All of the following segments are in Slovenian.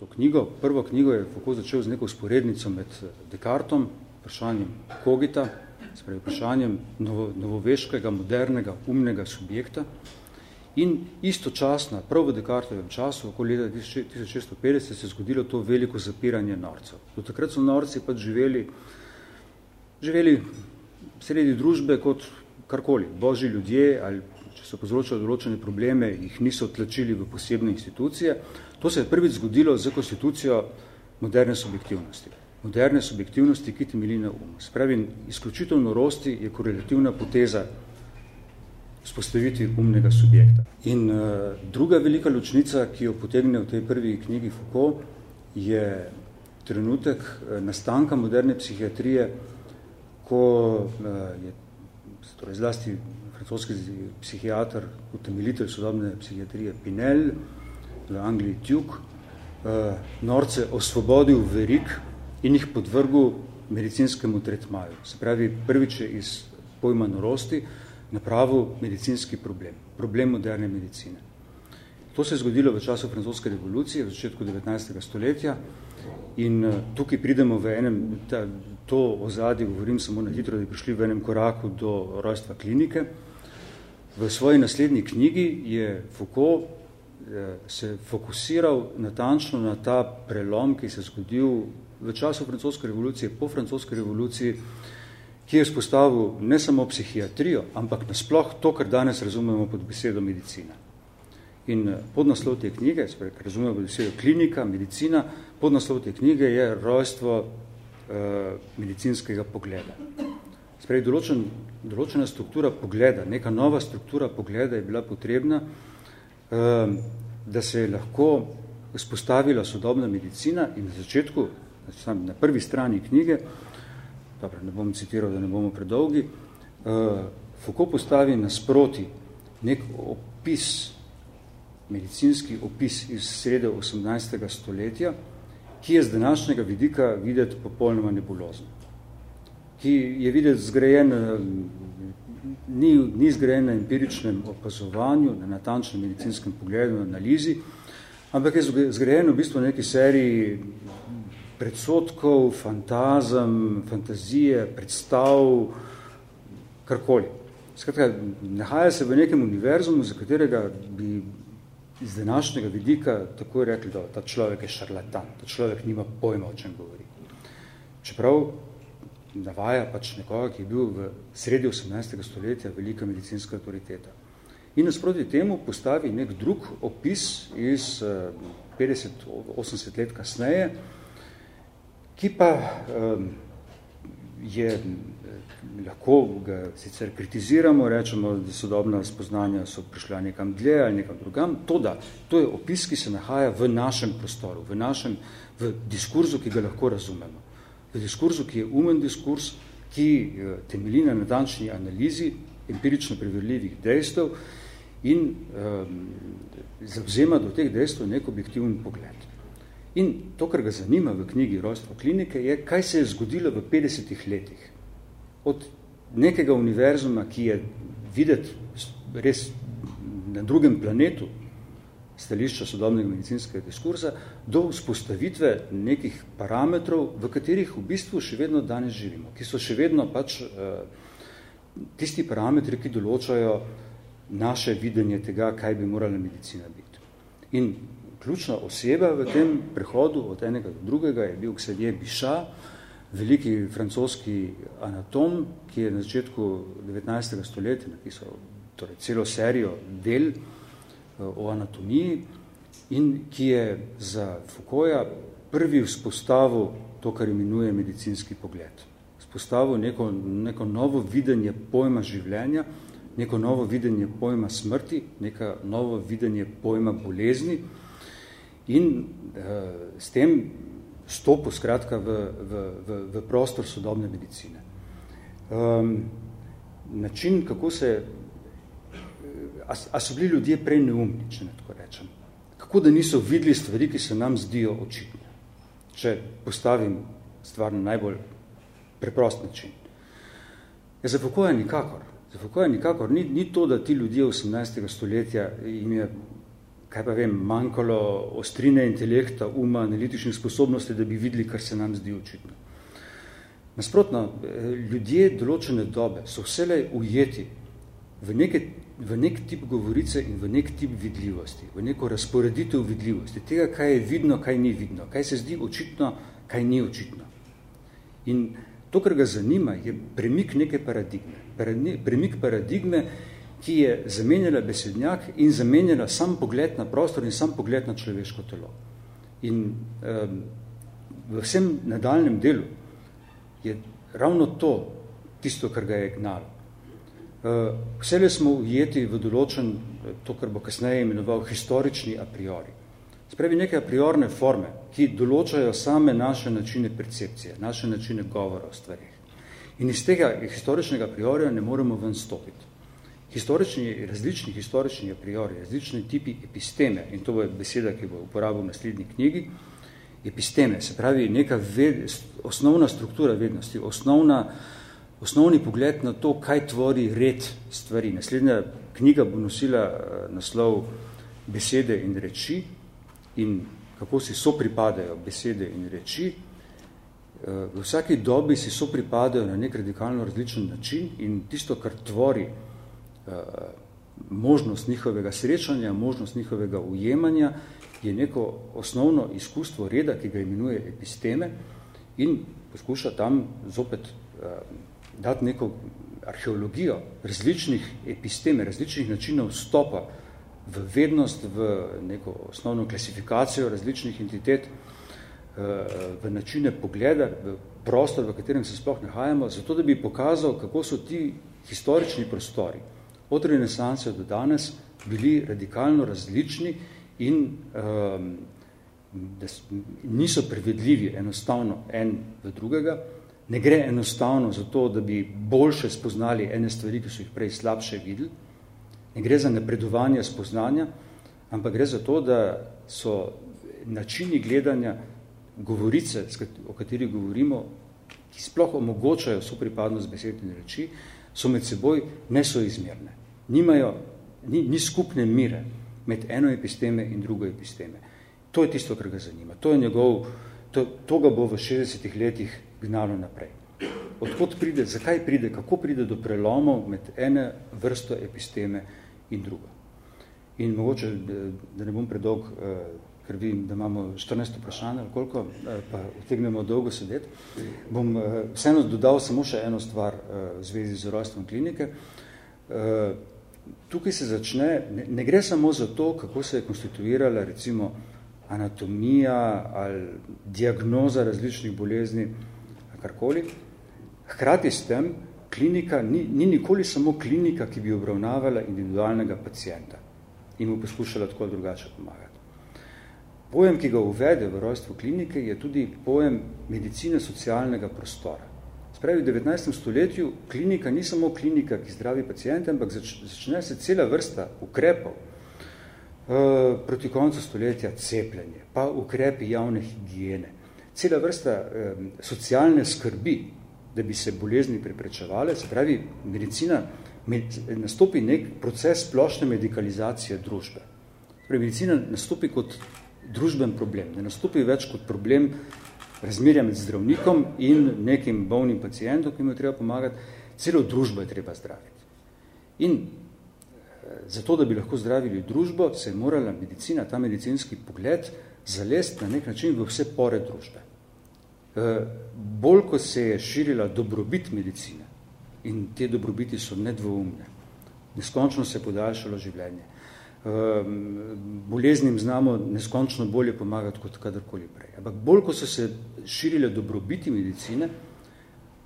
to knjigo. Prvo knjigo je Foucault začel z neko sporednico med Descartom, vprašanjem Kogita, spravi vprašanjem novo, novoveškega, modernega, umnega subjekta in istočasno, prav v Descartovem času, okoli leta 1650, se je zgodilo to veliko zapiranje norcev. Do takrat so norci pač živeli, živeli sredi družbe kot karkoli, božji ljudje ali če so povzročali določene probleme, jih niso tlačili v posebne institucije. To se je prvič zgodilo z konstitucijo moderne subjektivnosti. Moderne subjektivnosti, ki temelji na umu. Spravi, izključitev norosti je korelativna poteza spostaviti umnega subjekta. In uh, druga velika ločnica, ki jo potegne v tej prvi knjigi Foucault, je trenutek uh, nastanka moderne psihiatrije, ko uh, je torej zlasti francoski psihiater, utemeljitelj sodobne psihiatrije Pinel, v Angliji Tuke, uh, norce osvobodil verik in jih podvrgu medicinskemu tretmaju. Se pravi, prvič je iz pojma norosti napravil medicinski problem, problem moderne medicine. To se je zgodilo v času francoske revolucije, v začetku 19. stoletja in uh, tukaj pridemo v enem, ta, to ozadje, govorim samo na hitro, da bi prišli v enem koraku do rojstva klinike, V svoji naslednji knjigi je Foucault eh, se fokusiral natančno na ta prelom, ki se je zgodil v času francoske revolucije, po francoske revoluciji, ki je spostavil ne samo psihiatrijo, ampak nasploh to, kar danes razumemo pod besedo medicina. In eh, podnaslov te knjige, sprej, razumemo pod besedo klinika, medicina, podnaslov te knjige je rojstvo uh, medicinskega pogleda. Sprej, določen, določena struktura pogleda, neka nova struktura pogleda je bila potrebna, ehm, da se je lahko spostavila sodobna medicina in na začetku, na prvi strani knjige, dobro, ne bom citiral, da ne bomo predolgi, ehm, Foucault postavi nasproti nek opis, medicinski opis iz srede 18. stoletja, ki je z današnjega vidika videti popolnoma nebulozno ki je videti zgrajen, eh, ni, ni zgrajen na empiričnem opazovanju, na natančnem medicinskem pogledu, na analizi, ampak je zgrajen v bistvu neki seriji predsotkov, fantazem, fantazije, predstav, karkoli. Skratka, nahaja se v nekem univerzumu, za katerega bi iz današnjega vidika tako rekli, da ta človek je šarlatan, ta človek nima pojma, o čem govori. Čeprav navaja pač nekoga, ki je bil v sredi 18. stoletja velika medicinska autoriteta. In nasproti temu postavi nek drug opis iz 50-80 eh, let kasneje, ki pa um, je, eh, lahko ga sicer kritiziramo, rečemo, da sodobna spoznanja so prišla nekam dlje ali nekam drugam, to da, to je opis, ki se nahaja v našem prostoru, v našem, v diskurzu, ki ga lahko razumemo v diskurzu, ki je umen diskurs, ki eh, temelji na natančni analizi empirično preverljivih dejstev in um, zavzema do teh dejstev nek objektivni pogled. In to, kar ga zanima v knjigi Rojstvo klinike, je, kaj se je zgodilo v 50 letih. Od nekega univerzuma, ki je videti res na drugem planetu, stališča sodobnega medicinskega diskurza do vzpostavitve nekih parametrov, v katerih v bistvu še vedno danes živimo, ki so še vedno pač uh, tisti parametri, ki določajo naše videnje tega, kaj bi morala medicina biti. In ključna oseba v tem prehodu od enega do drugega je bil Xavier Bichat, veliki francoski anatom, ki je na začetku 19. stoletja napisal torej, celo serijo del, o anatomiji in ki je za Foucaulta prvi vzpostavil to, kar imenuje medicinski pogled. Vzpostavil neko, neko novo videnje pojma življenja, neko novo videnje pojma smrti, neko novo videnje pojma bolezni in uh, s tem stopil skratka v, v, v, v prostor sodobne medicine. Um, način, kako se a, a so bili ljudje prej neumni, če ne tako rečem. Kako da niso videli stvari, ki se nam zdijo očitne. Če postavim stvar na najbolj preprost način. Ja, za Foucaulta nikakor. Za Foucaulta nikakor. Ni, ni to, da ti ljudje 18. stoletja jim je kaj pa vem, manjkalo ostrine intelekta, uma, analitičnih sposobnosti, da bi videli, kar se nam zdi očitno. Nasprotno, ljudje določene dobe so vselej ujeti v, neke, v nek tip govorice in v nek tip vidljivosti, v neko razporeditev vidljivosti, tega, kaj je vidno, kaj ni vidno, kaj se zdi očitno, kaj ni očitno. In to, kar ga zanima, je premik neke paradigme. Premik paradigme, ki je zamenjala besednjak in zamenjala sam pogled na prostor in sam pogled na človeško telo. In um, v vsem nadaljnem delu je ravno to tisto, kar ga je gnalo. Uh, vsele smo ujeti v določen, to, kar bo kasneje imenoval, historični a priori. Spravi neke a priorne forme, ki določajo same naše načine percepcije, naše načine govora o stvarih. In iz tega historičnega priorja ne moremo ven stopiti historični, različni historični a priori, različni tipi episteme, in to bo beseda, ki bo uporabil v naslednji knjigi, episteme, se pravi neka ved, osnovna struktura vednosti, osnovna, osnovni pogled na to, kaj tvori red stvari. Naslednja knjiga bo nosila uh, naslov besede in reči in kako si so pripadajo besede in reči. Uh, v vsaki dobi si so pripadajo na nek radikalno različen način in tisto, kar tvori Eh, možnost njihovega srečanja, možnost njihovega ujemanja je neko osnovno izkustvo reda, ki ga imenuje episteme in poskuša tam zopet dati neko arheologijo različnih episteme, različnih načinov vstopa v vednost, v neko osnovno klasifikacijo različnih entitet, uh, v načine pogleda, v prostor, v katerem se sploh nahajamo, zato da bi pokazal, kako so ti historični prostori, od renesanse do danes bili radikalno različni in um, da niso prevedljivi enostavno en v drugega. Ne gre enostavno za to, da bi boljše spoznali ene stvari, ki so jih prej slabše videli. Ne gre za napredovanje spoznanja, ampak gre za to, da so načini gledanja govorice, o kateri govorimo, ki sploh omogočajo sopripadnost besedne reči, so med seboj nesoizmerne nimajo, ni, ni skupne mire med eno episteme in drugo episteme. To je tisto, kar ga zanima. To, je njegov, to, to ga bo v 60 letih gnalo naprej. Odkot pride, zakaj pride, kako pride do prelomov med ene vrsto episteme in drugo. In mogoče, da ne bom predolg, eh, ker vidim, da imamo 14 vprašanja, ali koliko, eh, pa utegnemo dolgo sedeti, bom eh, vseeno dodal samo še eno stvar v zvezi z rojstvom klinike tukaj se začne, ne, ne gre samo za to, kako se je konstituirala recimo anatomija ali diagnoza različnih bolezni, karkoli. Hkrati s tem, klinika ni, ni nikoli samo klinika, ki bi obravnavala individualnega pacijenta in mu poskušala tako drugače pomagati. Pojem, ki ga uvede v rojstvu klinike, je tudi pojem medicine socialnega prostora. Spravi, v 19. stoletju klinika ni samo klinika, ki zdravi pacijente, ampak začne se cela vrsta ukrepov uh, proti koncu stoletja cepljenje, pa ukrepi javne higijene, cela vrsta um, socialne skrbi, da bi se bolezni preprečevale, se pravi, medicina med, nastopi nek proces splošne medikalizacije družbe. Spravi, medicina nastopi kot družben problem, ne nastopi več kot problem razmerja med zdravnikom in nekim bolnim pacijentom, ki mu je treba pomagati, celo družbo je treba zdraviti. In eh, zato, da bi lahko zdravili družbo, se je morala medicina, ta medicinski pogled, zalest na nek način v vse pore družbe. Eh, bolj, ko se je širila dobrobit medicine, in te dobrobiti so nedvoumne, neskončno se je podaljšalo življenje, Ehm, boleznim znamo neskončno bolje pomagati kot kadarkoli prej. Ampak bolj, ko so se širile dobrobiti medicine,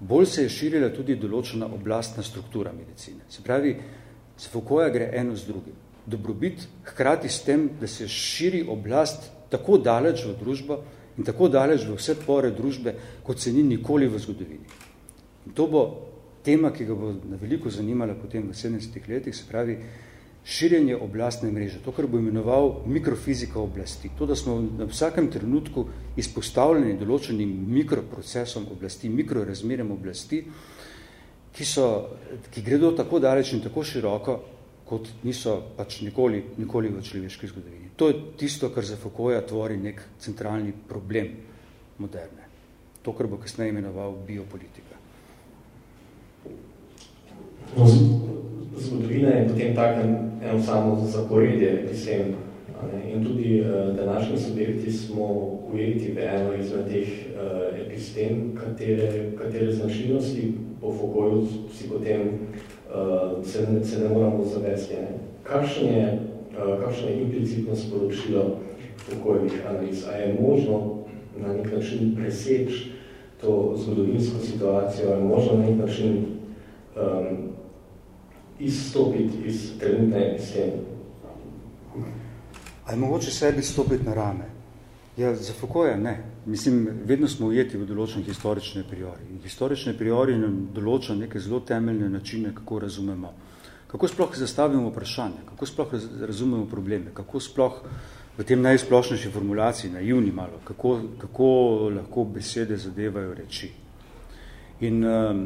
bolj se je širila tudi določena oblastna struktura medicine. Se pravi, z Foucaulta gre eno z drugim. Dobrobit hkrati s tem, da se širi oblast tako daleč v družbo in tako daleč v vse pore družbe, kot se ni nikoli v zgodovini. In to bo tema, ki ga bo na veliko zanimala potem v 70 letih, se pravi, širjenje oblastne mreže, to, kar bo imenoval mikrofizika oblasti. To, da smo na vsakem trenutku izpostavljeni določenim mikroprocesom oblasti, mikrorazmerjem oblasti, ki, so, ki gredo tako daleč in tako široko, kot niso pač nikoli, nikoli v človeški zgodovini. To je tisto, kar za Foucaulta tvori nek centralni problem moderne. To, kar bo kasneje imenoval biopolitika. Zgodovina je potem tako eno samo zaporedje epistem. In tudi uh, današnji subjekti smo ujeti v eno izmed teh epistem, katere, katere značilnosti po Foucaultu si potem uh, se, se ne moramo zavesti. Kakšen je, uh, kakšen je implicitno sporočilo Foucaultovih analiz? A je možno na nek način preseči to zgodovinsko situacijo, a je možno na nek način um, izstopiti iz trenutne episteme? A je mogoče sebi stopiti na rame? Ja, za Foucaulta ne. Mislim, vedno smo ujeti v določen historične priori. In historične priori nam določa neke zelo temeljne načine, kako razumemo. Kako sploh zastavimo vprašanje, kako sploh razumemo probleme, kako sploh v tem najsplošnejši formulaciji, naivni malo, kako, kako lahko besede zadevajo reči. In um,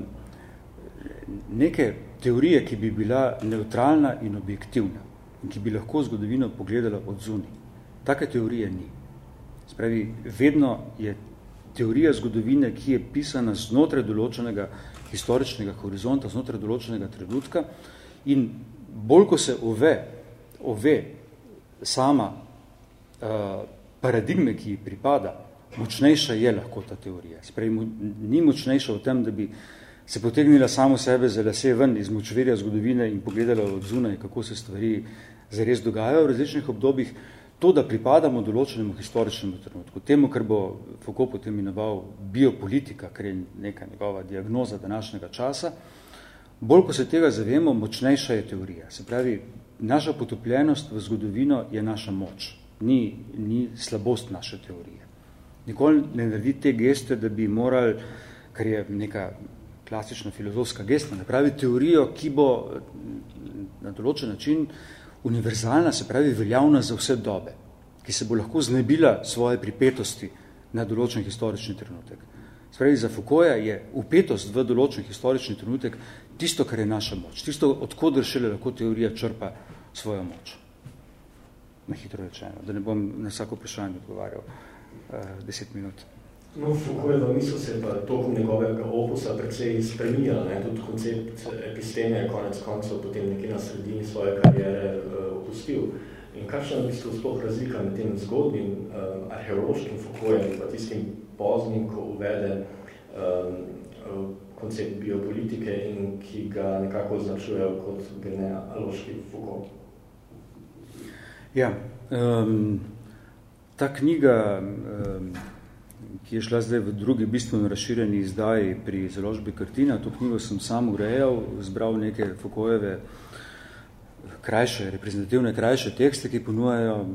neke teorije, ki bi bila neutralna in objektivna in ki bi lahko zgodovino pogledala od zuni, take teorije ni. Spravi, vedno je teorija zgodovine, ki je pisana znotraj določenega historičnega horizonta, znotraj določenega trenutka in bolj, ko se ove, ove sama uh, paradigme, ki ji pripada, močnejša je lahko ta teorija. Spravi, ni močnejša v tem, da bi se potegnila samo sebe za lase ven iz močverja zgodovine in pogledala od zunaj, kako se stvari zares dogajajo v različnih obdobjih, to, da pripadamo določenemu historičnemu trenutku, temu, kar bo Foucault potem imenoval biopolitika, ker je neka njegova diagnoza današnjega časa, bolj ko se tega zavemo, močnejša je teorija. Se pravi, naša potopljenost v zgodovino je naša moč, ni, ni slabost naše teorije. Nikoli ne naredi te geste, da bi morali, kar je neka klasična filozofska gesta, napravi teorijo, ki bo na določen način univerzalna, se pravi veljavna za vse dobe, ki se bo lahko znebila svoje pripetosti na določen historični trenutek. Spravi, za Foucaulta je upetost v določen historični trenutek tisto, kar je naša moč, tisto, odkot šele lahko teorija črpa svojo moč. Na hitro rečeno, da ne bom na vsako vprašanje odgovarjal uh, deset minut. No, Foucaultova misel se pa tokom njegovega opusa precej spreminjala, ne? tudi koncept episteme je konec koncev potem nekje na sredini svoje karijere uh, opustil. In kakšna je v bistvu sploh razlika med tem zgodnim uh, arheološkim Foucaultem in pa tistim poznim, ko uvede um, koncept biopolitike in ki ga nekako označujejo kot genealoški Foucault? Ja, um, ta knjiga um, ki je šla zdaj v drugi bistveno razširjeni izdaji pri založbi Kartina. To knjigo sem sam urejal, zbral neke Fokojeve krajše, reprezentativne krajše tekste, ki ponujajo,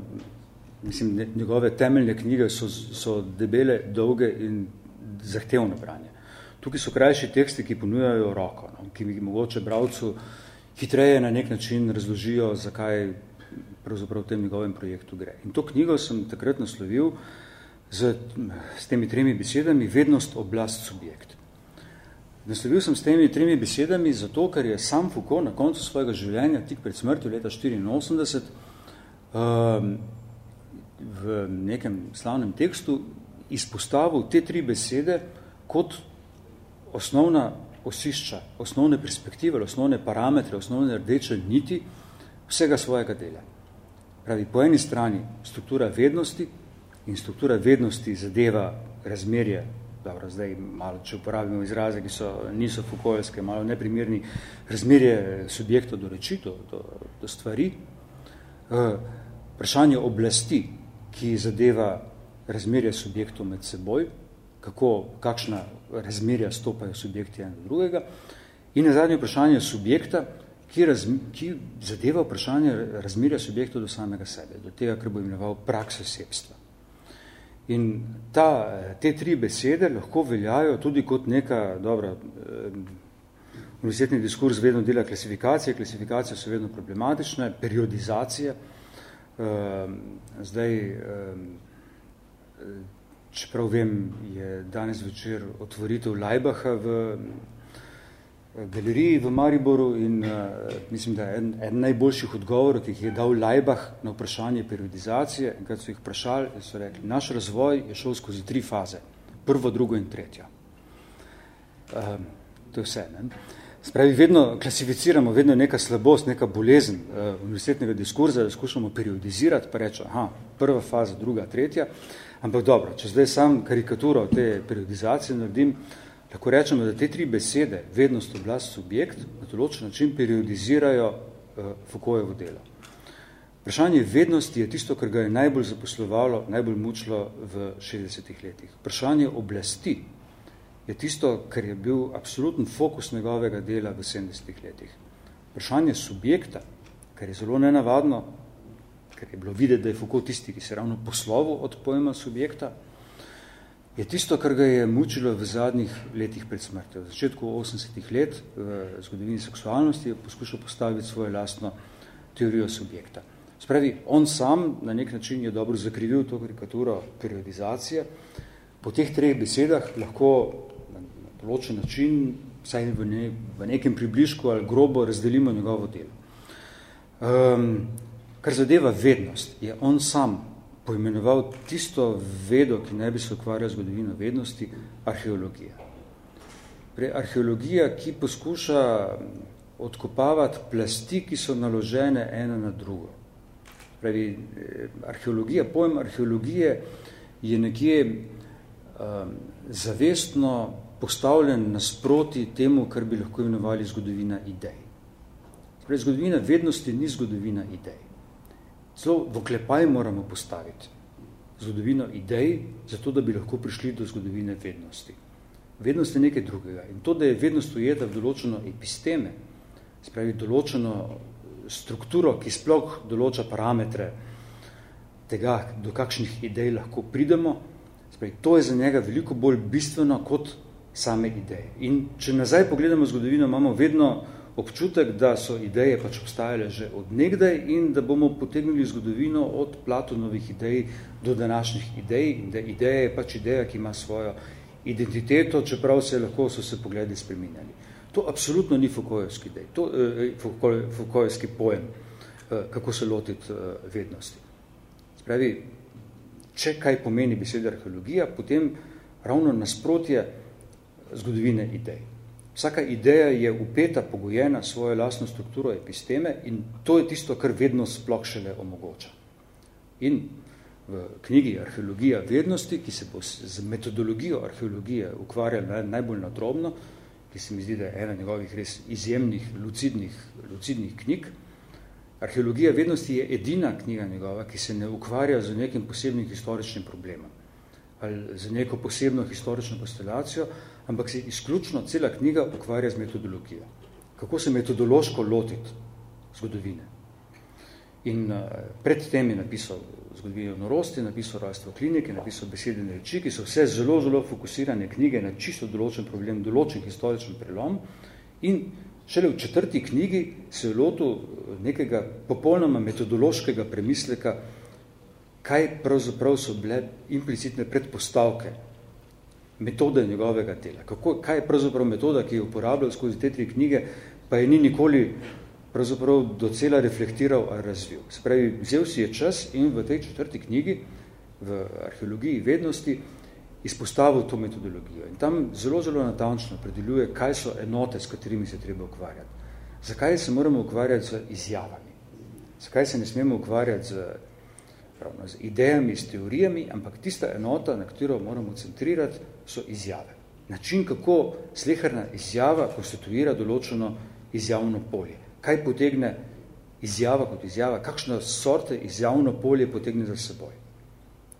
mislim, njegove temeljne knjige so, so debele, dolge in zahtevno branje. Tukaj so krajši teksti, ki ponujajo roko, no, ki mi mogoče bravcu hitreje na nek način razložijo, zakaj pravzaprav v tem njegovem projektu gre. In to knjigo sem takrat naslovil z, s temi tremi besedami vednost, oblast, subjekt. Naslovil sem s temi tremi besedami zato, ker je sam Foucault na koncu svojega življenja, tik pred smrtjo leta 84, um, v nekem slavnem tekstu izpostavil te tri besede kot osnovna osišča, osnovne perspektive, osnovne parametre, osnovne rdeče niti vsega svojega dela. Pravi, po eni strani struktura vednosti, in struktura vednosti zadeva razmerje, dobro, zdaj malo, če uporabimo izraze, ki so, niso fukoljske, malo neprimerni, razmerje subjektov do reči, do, do, do stvari, uh, vprašanje oblasti, ki zadeva razmerje subjektov med seboj, kako, kakšna razmerja stopajo subjekti do drugega, in na zadnje vprašanje subjekta, ki, raz, ki zadeva vprašanje razmerja subjektov do samega sebe, do tega, kar bo imenoval prakse sebstva. In ta, te tri besede lahko veljajo tudi kot neka, dobra, univerzitetni diskurs vedno dela klasifikacije, klasifikacije so vedno problematične, periodizacije. Zdaj, čeprav vem, je danes večer otvoritev Lajbaha v galeriji v Mariboru in uh, mislim, da je en, en najboljših odgovorov, ki jih je dal Lajbah na vprašanje periodizacije. In kad so jih vprašali, so rekli, naš razvoj je šel skozi tri faze. Prvo, drugo in tretjo. Um, to je vse. Ne? Spravi, vedno klasificiramo, vedno neka slabost, neka bolezen uh, univerzitetnega diskurza, da skušamo periodizirati, pa reče, aha, prva faza, druga, tretja. Ampak dobro, če zdaj sam karikaturo te periodizacije naredim, lahko rečemo, da te tri besede, vednost, oblast, subjekt, na določen način periodizirajo uh, Foucaultovo delo. Vprašanje vednosti je tisto, kar ga je najbolj zaposlovalo, najbolj mučilo v 60-ih letih. Vprašanje oblasti, je tisto, kar je bil absoluten fokus njegovega dela v 70 letih. Vprašanje subjekta, kar je zelo nenavadno, ker je bilo videti, da je Foucault tisti, ki se ravno poslovil od pojma subjekta, je tisto, kar ga je mučilo v zadnjih letih pred smrtjo. V začetku 80 let v zgodovini seksualnosti je poskušal postaviti svojo lastno teorijo subjekta. Spravi, on sam na nek način je dobro zakrivil to karikaturo periodizacije. Po teh treh besedah lahko določen način, vsaj v, ne, v nekem približku ali grobo razdelimo njegovo delo. Um, kar zadeva vednost, je on sam poimenoval tisto vedo, ki ne bi se ukvarjal zgodovino vednosti, arheologija. Pre arheologija, ki poskuša odkopavati plasti, ki so naložene ena na drugo. Pravi, eh, arheologija, pojem arheologije je nekje um, zavestno postavljen nasproti temu, kar bi lahko imenovali zgodovina idej. Torej, zgodovina vednosti ni zgodovina idej. Celo v oklepaj moramo postaviti zgodovino idej, zato da bi lahko prišli do zgodovine vednosti. Vednost je nekaj drugega. In to, da je vednost ujeta v določeno episteme, spravi določeno strukturo, ki sploh določa parametre tega, do kakšnih idej lahko pridemo, spravi, to je za njega veliko bolj bistveno kot same ideje. In če nazaj pogledamo zgodovino, imamo vedno občutek, da so ideje pač obstajale že od nekdaj in da bomo potegnili zgodovino od Platonovih idej do današnjih idej. Da ideja je pač ideja, ki ima svojo identiteto, čeprav se lahko so se pogledi spreminjali. To absolutno ni Foucaultski idej, to eh, Foucaultski pojem, eh, kako se lotiti eh, vednosti. Spravi, če kaj pomeni beseda arheologija, potem ravno nasprotje zgodovine idej. Vsaka ideja je upeta, pogojena svojo lastno strukturo episteme in to je tisto, kar vedno sploh šele omogoča. In v knjigi Arheologija vednosti, ki se bo z metodologijo arheologije ukvarjala najbolj nadrobno, ki se mi zdi, da je ena njegovih res izjemnih, lucidnih, lucidnih knjig, Arheologija vednosti je edina knjiga njegova, ki se ne ukvarja z nekim posebnim historičnim problemom ali z neko posebno historično konstelacijo, ampak se izključno cela knjiga ukvarja z metodologijo. Kako se metodološko lotiti zgodovine. In uh, pred tem je napisal zgodovino norosti, napisal rojstvo klinike, napisal besedene reči, ki so vse zelo, zelo fokusirane knjige na čisto določen problem, določen historičen prelom. In šele v četrti knjigi se je lotil nekega popolnoma metodološkega premisleka, kaj pravzaprav so bile implicitne predpostavke metode njegovega dela. Kako, kaj je pravzaprav metoda, ki je uporabljal skozi te tri knjige, pa je ni nikoli pravzaprav docela reflektiral ali razvil. Spravi, vzel si je čas in v tej četrti knjigi, v arheologiji vednosti, izpostavil to metodologijo. In tam zelo, zelo natančno predeljuje, kaj so enote, s katerimi se treba ukvarjati. Zakaj se moramo ukvarjati z izjavami? Zakaj se ne smemo ukvarjati z pravno, z idejami, s teorijami, ampak tista enota, na katero moramo centrirati, so izjave. Način, kako sleherna izjava konstituira določeno izjavno polje. Kaj potegne izjava kot izjava, kakšno sorte izjavno polje potegne za seboj.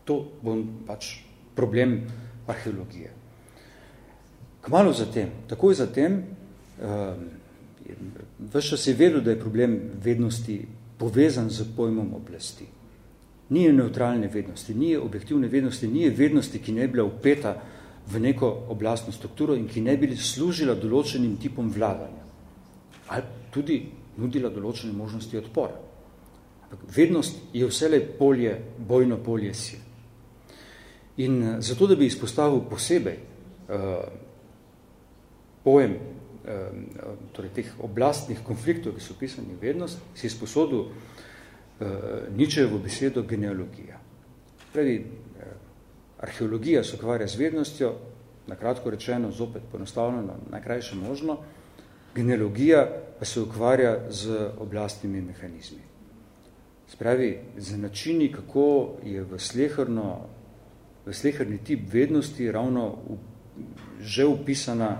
To bo pač problem arheologije. Kmalo zatem, takoj zatem, um, vse se je vedel, da je problem vednosti povezan z pojmom oblasti ni neutralne vednosti, ni objektivne vednosti, ni vednosti, ki ne bi bila upeta v neko oblastno strukturo in ki ne bi služila določenim tipom vladanja. Ali tudi nudila določene možnosti odpora. Vednost je vsele polje, bojno polje sil. In eh, zato, da bi izpostavil posebej uh, pojem torej teh oblastnih konfliktov, ki so pisani vednost, si sposodil Ničejevo besedo genealogija. Pravi, arheologija se ukvarja z vednostjo, na kratko rečeno, zopet ponostavljeno, najkrajše možno, genealogija pa se ukvarja z oblastnimi mehanizmi. Spravi, za načini, kako je v slehrno, v slehrni tip vednosti ravno v, že upisana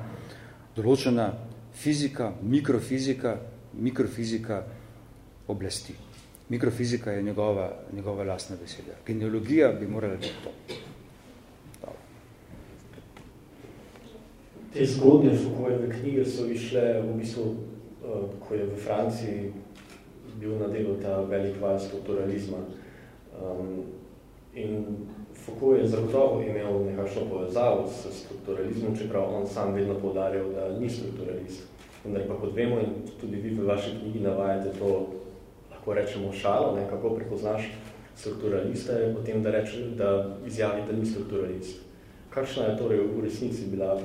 določena fizika, mikrofizika, mikrofizika oblasti. Mikrofizika je njegova, njegova lastna beseda. Genealogija bi morala biti to. Te zgodne Foucaultove knjige so išle v bistvu, uh, ko je v Franciji bil na delu ta velik val strukturalizma. Um, in Foucault je zagotovo imel nekakšno povezavo s strukturalizmom, čeprav on sam vedno podarjal, da ni strukturalist. Vendar pa kot vemo in tudi vi v vaši knjigi navajate to, lahko rečemo šalo, ne, kako prepoznaš strukturalista, je potem, da, reče, da izjavi, da ni strukturalist. Kakšna je torej v resnici bila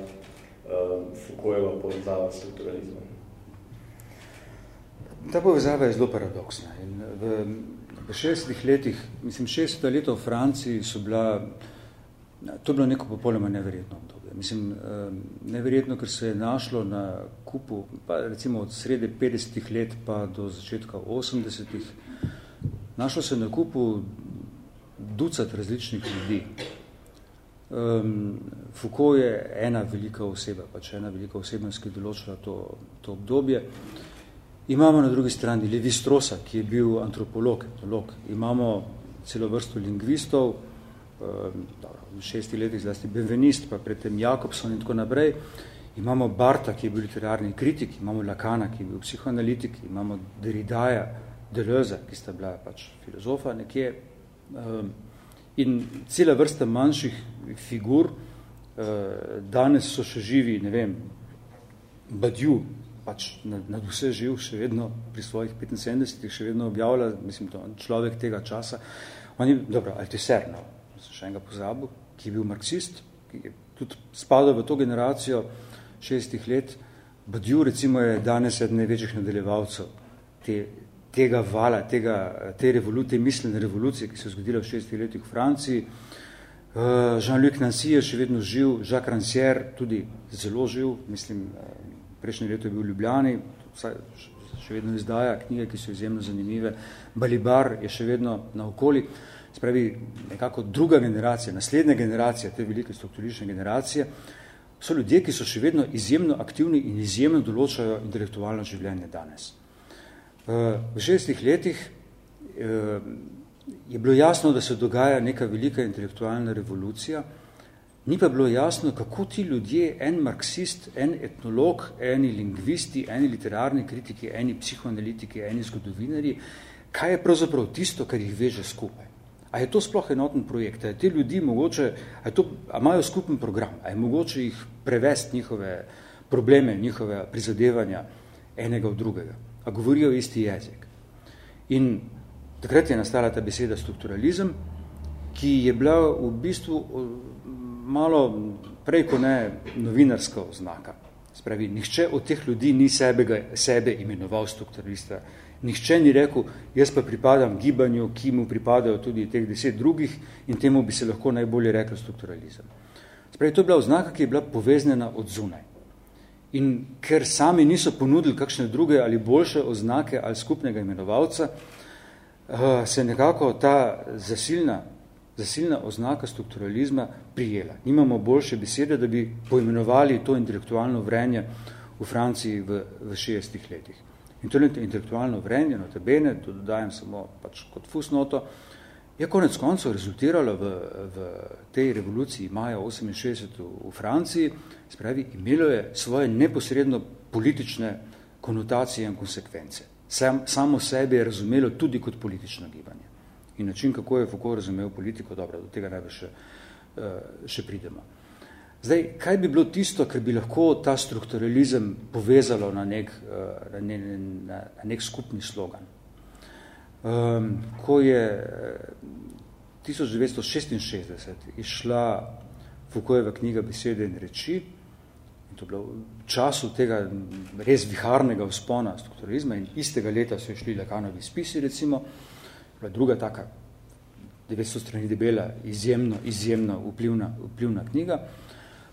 Foucaultova povezava s strukturalizmom. Ta povezava je zelo paradoksna. In v, v 60 letih, mislim, 60 letov v Franciji so bila, to je bilo neko popolnoma neverjetno obdobje. Mislim, neverjetno, ker se je našlo na kupu, pa recimo od srede 50 let pa do začetka 80 našlo se na kupu ducat različnih ljudi, Um, Foucault je ena velika oseba, pač ena velika osebnost, ki je določila to, to obdobje. Imamo na drugi strani Levi Strosa, ki je bil antropolog, etolog. Imamo celo vrsto lingvistov, um, v šestih letih zlasti Benvenist, pa predtem Jakobson in tako naprej. Imamo Barta, ki je bil literarni kritik, imamo Lakana, ki je bil psihoanalitik, imamo Derridaja, Deleuze, ki sta bila pač filozofa nekje. Um, in cela vrsta manjših figur, eh, danes so še živi, ne vem, Badiou, pač nad, vse živ, še vedno pri svojih 75-ih še vedno objavlja, mislim, to človek tega časa. On je, dobro, Althusser, no, sem še enega pozabil, ki je bil marksist, ki je tudi spadal v to generacijo šestih let. Badiou, recimo, je danes eden največjih nadaljevalcev te, tega vala, tega, te revolucije, mislene revolucije, ki se je zgodila v šestih letih v Franciji. Uh, Jean-Luc Nancy je še vedno živ, Jacques Rancière tudi zelo živ, mislim, uh, prejšnje leto je bil v Ljubljani, še vedno izdaja knjige, ki so izjemno zanimive. Balibar je še vedno na okoli. Spravi, nekako druga generacija, naslednja generacija, te velike strukturične generacije, so ljudje, ki so še vedno izjemno aktivni in izjemno določajo intelektualno življenje danes. V šestih letih eh, je bilo jasno, da se dogaja neka velika intelektualna revolucija, ni pa bilo jasno, kako ti ljudje, en marksist, en etnolog, eni lingvisti, eni literarni kritiki, eni psihoanalitiki, eni zgodovinari, kaj je pravzaprav tisto, kar jih veže skupaj. A je to sploh enoten projekt? A je te ljudi mogoče, a, to, a imajo skupen program? A je mogoče jih prevesti njihove probleme, njihove prizadevanja enega v drugega? A govorijo isti jezik. In takrat je nastala ta beseda strukturalizem, ki je bila v bistvu malo prej ko ne novinarska oznaka. Spravi, nihče od teh ljudi ni sebega, sebe imenoval strukturalista. Nihče ni rekel, jaz pa pripadam gibanju, ki mu pripadajo tudi teh deset drugih in temu bi se lahko najbolje reklo strukturalizem. Spravi, to je bila oznaka, ki je bila poveznena od zunaj. In ker sami niso ponudili kakšne druge ali boljše oznake ali skupnega imenovalca, eh, se nekako ta zasilna, zasilna oznaka strukturalizma prijela. Nimamo boljše besede, da bi poimenovali to intelektualno vrenje v Franciji v, v 60 letih. In to intelektualno vrenje, notabene, to dodajam samo pač kot fusnoto, je konec koncev rezultiralo v, v tej revoluciji maja 68 v Franciji, spravi, imelo je svoje neposredno politične konotacije in konsekvence. Sam, samo sebe je razumelo tudi kot politično gibanje. In način, kako je Foucault razumel politiko, dobro, do tega najbolj še, eh, še pridemo. Zdaj, kaj bi bilo tisto, kar bi lahko ta strukturalizem povezalo na nek, eh, na, na, na nek skupni slogan? Um, ko je 1966 eh, išla Foucaultova knjiga Besede in reči, In to bilo v času tega res viharnega vzpona strukturalizma in istega leta so šli Lakanovi spisi, recimo, bila druga taka 900 strani debela, izjemno, izjemno vplivna, vplivna knjiga.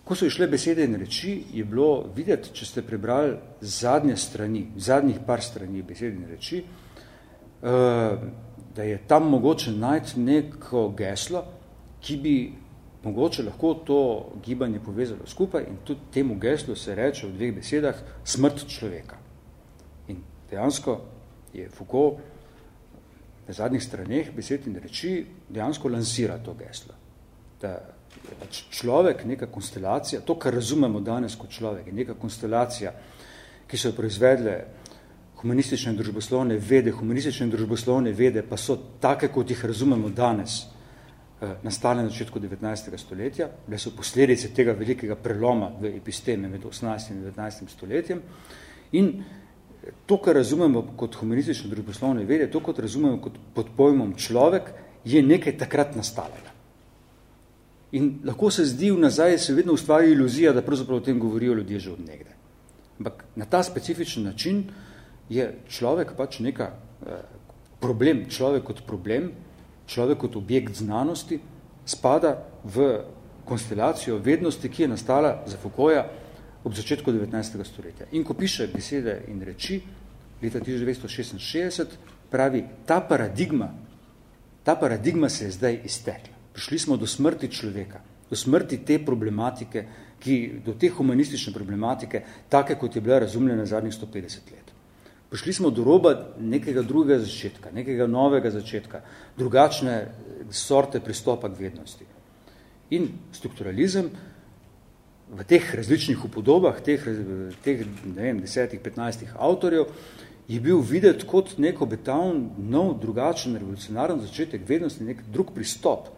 Ko so išle besede in reči, je bilo videti, če ste prebrali zadnje strani, zadnjih par strani besede in reči, da je tam mogoče najti neko geslo, ki bi mogoče lahko to gibanje povezalo skupaj in tudi temu geslu se reče v dveh besedah smrt človeka. In dejansko je Foucault na zadnjih straneh besed in reči dejansko lansira to geslo. Da je pač človek neka konstelacija, to, kar razumemo danes kot človek, je neka konstelacija, ki so jo proizvedle humanistične in družboslovne vede, humanistične in družboslovne vede pa so take, kot jih razumemo danes, eh, nastale na začetku 19. stoletja, bile so posledice tega velikega preloma v episteme med 18. in 19. stoletjem in to, kar razumemo kot humanistično družboslovne vede, to, kot razumemo kot pod pojmom človek, je nekaj takrat nastalega. In lahko se zdi v nazaj, se vedno ustvari iluzija, da pravzaprav o tem govorijo ljudje že od nekde. Ampak na ta specifičen način je človek pač neka eh, problem, človek kot problem, človek kot objekt znanosti, spada v konstelacijo vednosti, ki je nastala za Foucaulta ob začetku 19. stoletja. In ko piše besede in reči, leta 1966, pravi, ta paradigma, ta paradigma se je zdaj iztekla. Prišli smo do smrti človeka, do smrti te problematike, ki, do te humanistične problematike, take, kot je bila razumljena zadnjih 150 let. Prišli smo do roba nekega drugega začetka, nekega novega začetka, drugačne sorte pristopa k vednosti. In strukturalizem v teh različnih upodobah, teh, teh ne vem, desetih, petnajstih avtorjev, je bil videti kot nek obetavn, nov, drugačen, revolucionaren začetek vednosti, nek drug pristop,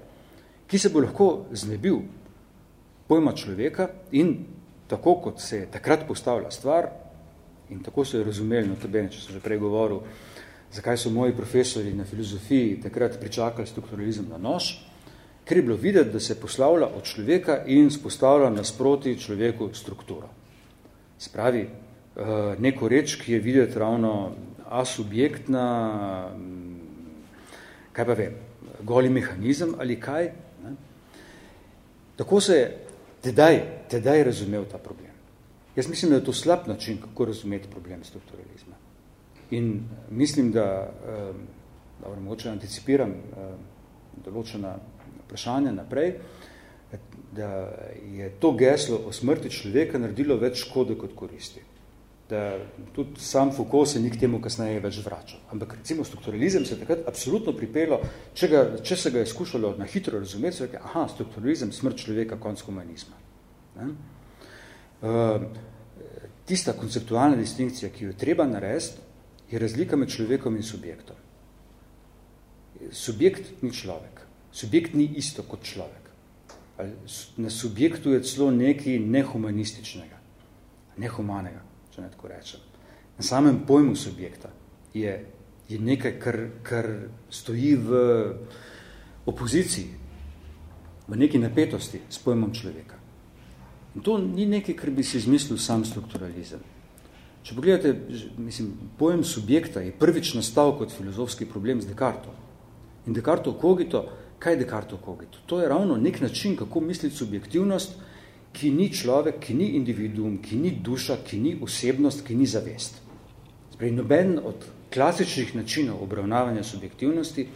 ki se bo lahko znebil pojma človeka in tako, kot se je takrat postavila stvar, in tako so jo razumeli, no tebe, če sem že prej govoril, zakaj so moji profesori na filozofiji takrat pričakali strukturalizem na nož, ker je bilo videti, da se poslavlja od človeka in spostavlja nasproti človeku strukturo. Spravi, eh, neko reč, ki je videti ravno asubjektna, mm, kaj pa vem, goli mehanizem ali kaj. Ne? Tako se je tedaj, tedaj razumel ta problem. Jaz mislim, da je to slab način, kako razumeti problem strukturalizma. In mislim, da, eh, dobro, mogoče anticipiram eh, določena vprašanje naprej, da je to geslo o smrti človeka naredilo več škode kot koristi. Da tudi sam Foucault se ni k temu kasneje več vračal. Ampak recimo strukturalizem se takrat absolutno pripelo, če, ga, če se ga je skušalo na hitro razumeti, se je aha, strukturalizem, smrt človeka, konc humanizma. Ne? Uh, tista konceptualna distinkcija, ki jo treba narediti, je razlika med človekom in subjektom. Subjekt ni človek. Subjekt ni isto kot človek. Na subjektu je celo nekaj nehumanističnega, nehumanega, če ne tako rečem. Na samem pojmu subjekta je, je nekaj, kar, kar stoji v opoziciji, v neki napetosti s pojmom človeka. In to ni nekaj, kar bi si izmislil sam strukturalizem. Če pogledate, mislim, pojem subjekta je prvič nastal kot filozofski problem z Descartes. In Descartes kogito Kaj je Descartes kogito? To je ravno nek način, kako misliti subjektivnost, ki ni človek, ki ni individuum, ki ni duša, ki ni osebnost, ki ni zavest. Sprej, noben od klasičnih načinov obravnavanja subjektivnosti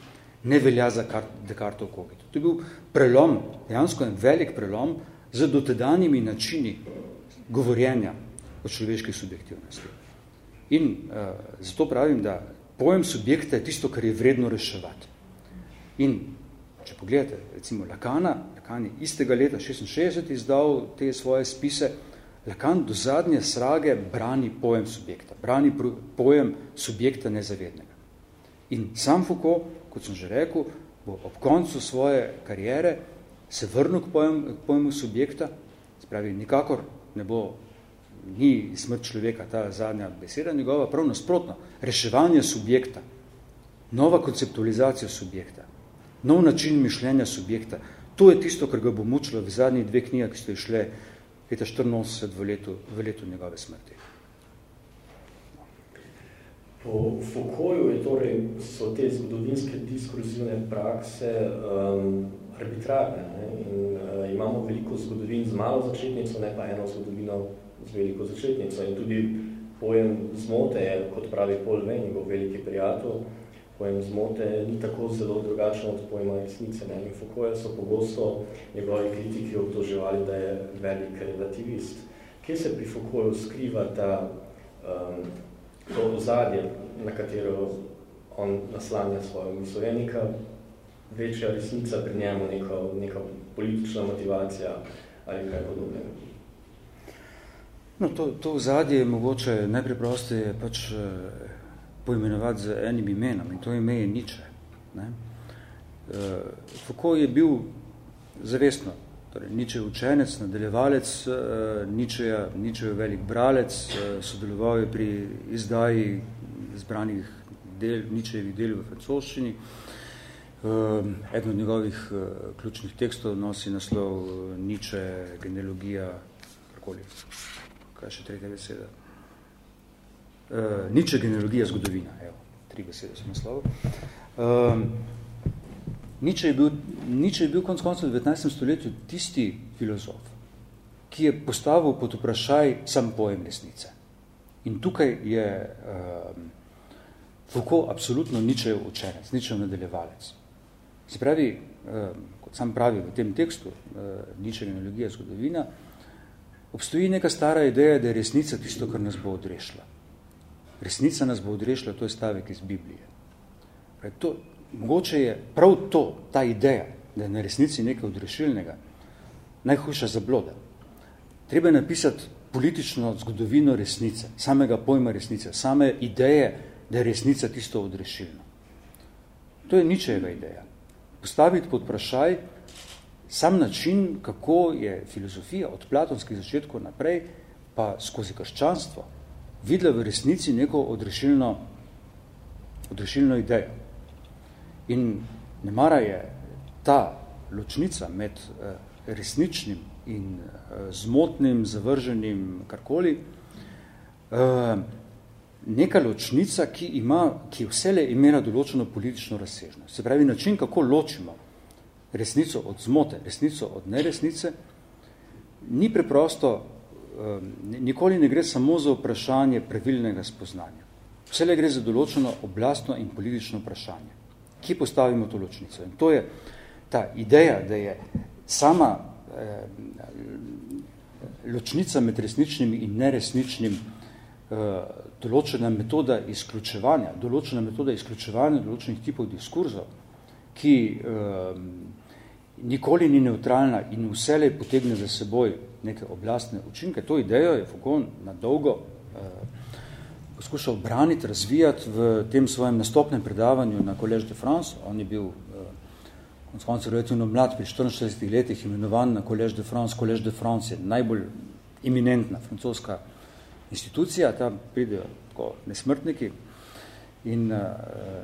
ne velja za Descartes kogito. To je bil prelom, dejansko en velik prelom z dotedanjimi načini govorjenja o človeški subjektivnosti. In uh, zato pravim, da pojem subjekta je tisto, kar je vredno reševati. In Če pogledate, recimo Lakana, Lakan je istega leta 66 izdal te svoje spise, Lakan do zadnje srage brani pojem subjekta, brani pojem subjekta nezavednega. In sam Foucault, kot sem že rekel, bo ob koncu svoje karijere se vrnil k, pojem, k pojemu subjekta, spravi, nikakor ne bo ni smrt človeka ta zadnja beseda njegova, prav nasprotno, reševanje subjekta, nova konceptualizacija subjekta, nov način mišljenja subjekta. To je tisto, kar ga bo mučilo v zadnjih dveh knjigah, ki ste išle leta 84 v letu, v letu njegove smrti. Po Foucaultu je torej, so te zgodovinske diskurzivne prakse um, arbitrarne ne? in uh, imamo veliko zgodovin z malo začetnico, ne pa eno zgodovino z veliko začetnico. In tudi pojem zmote je, kot pravi Paul Ven, njegov veliki prijatelj, pojem zmote ni tako zelo drugačen od pojma resnice. Ne? In Foucault so pogosto njegovi kritiki obtoževali, da je velik relativist. Kje se pri Foucaultu skriva ta um, to ozadje, na katero on naslanja svojo misl. Je neka večja resnica pri njemu, neka, neka politična motivacija ali kaj podobnega. No, to, to ozadje je mogoče najpreprosteje pač eh, poimenovati z enim imenom in to ime je Niče. Ne? Eh, Foucault je bil zavestno Torej, Niče je učenec, nadaljevalec, Niče, je, Niče je velik bralec, uh, sodeloval je pri izdaji zbranih del, Ničejevih del v francoščini. Eden od njegovih uh, ključnih tekstov nosi naslov uh, Niče, genealogija, karkoli, kaj še tretja beseda. Uh, Niče, genealogija, zgodovina, evo, tri besede so naslov. Uh, Niče je bil, Niče je bil konc koncev v 19. stoletju tisti filozof, ki je postavil pod vprašaj sam pojem resnice. In tukaj je um, Foucault absolutno Ničejev učenec, Ničejev nadaljevalec. Se pravi, kot sam pravi v tem tekstu, Ničejev analogija zgodovina, obstoji neka stara ideja, da je resnica tisto, kar nas bo odrešila. Resnica nas bo odrešila, to je stavek iz Biblije. To, mogoče je prav to, ta ideja, da je na resnici nekaj odrešilnega, najhujša zabloda. Treba je napisati politično zgodovino resnice, samega pojma resnice, same ideje, da je resnica tisto odrešilno. To je ničega ideja. Postaviti pod vprašaj sam način, kako je filozofija od platonskih začetkov naprej, pa skozi krščanstvo, videla v resnici neko odrešilno, odrešilno idejo. In ne mara je ta ločnica med eh, resničnim in eh, zmotnim, zavrženim, karkoli, eh, neka ločnica, ki ima, ki vsele imela določeno politično razsežnost. Se pravi, način, kako ločimo resnico od zmote, resnico od neresnice, ni preprosto, nikoli ne gre samo za vprašanje pravilnega spoznanja. Vsele gre za določeno oblastno in politično vprašanje kje postavimo to ločnico. In to je ta ideja, da je sama ločnica med resničnim in neresničnim določena metoda izključevanja, določena metoda izključevanja določenih tipov diskurzov, ki eh, nikoli ni neutralna in vselej potegne za seboj neke oblastne učinke. To idejo je Foucault na dolgo eh, poskušal braniti, razvijati v tem svojem nastopnem predavanju na Collège de France. On je bil konc eh, konca relativno mlad, pri 64 letih imenovan na Collège de France. Collège de France je najbolj eminentna francoska institucija, tam pridejo tako nesmrtniki. In uh,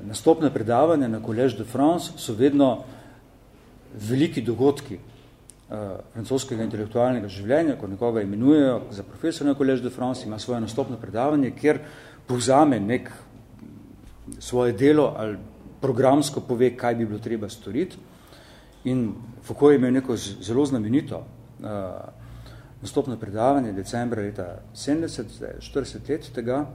nastopne predavanja na Collège de France so vedno veliki dogodki uh, francoskega intelektualnega življenja, ko nekoga imenujejo za profesor na Collège de France, ima svoje nastopno predavanje, kjer povzame nek svoje delo ali programsko pove, kaj bi bilo treba storiti. In Foucault je imel neko zelo znamenito uh, nastopno predavanje decembra leta 70, zdaj 40 let tega,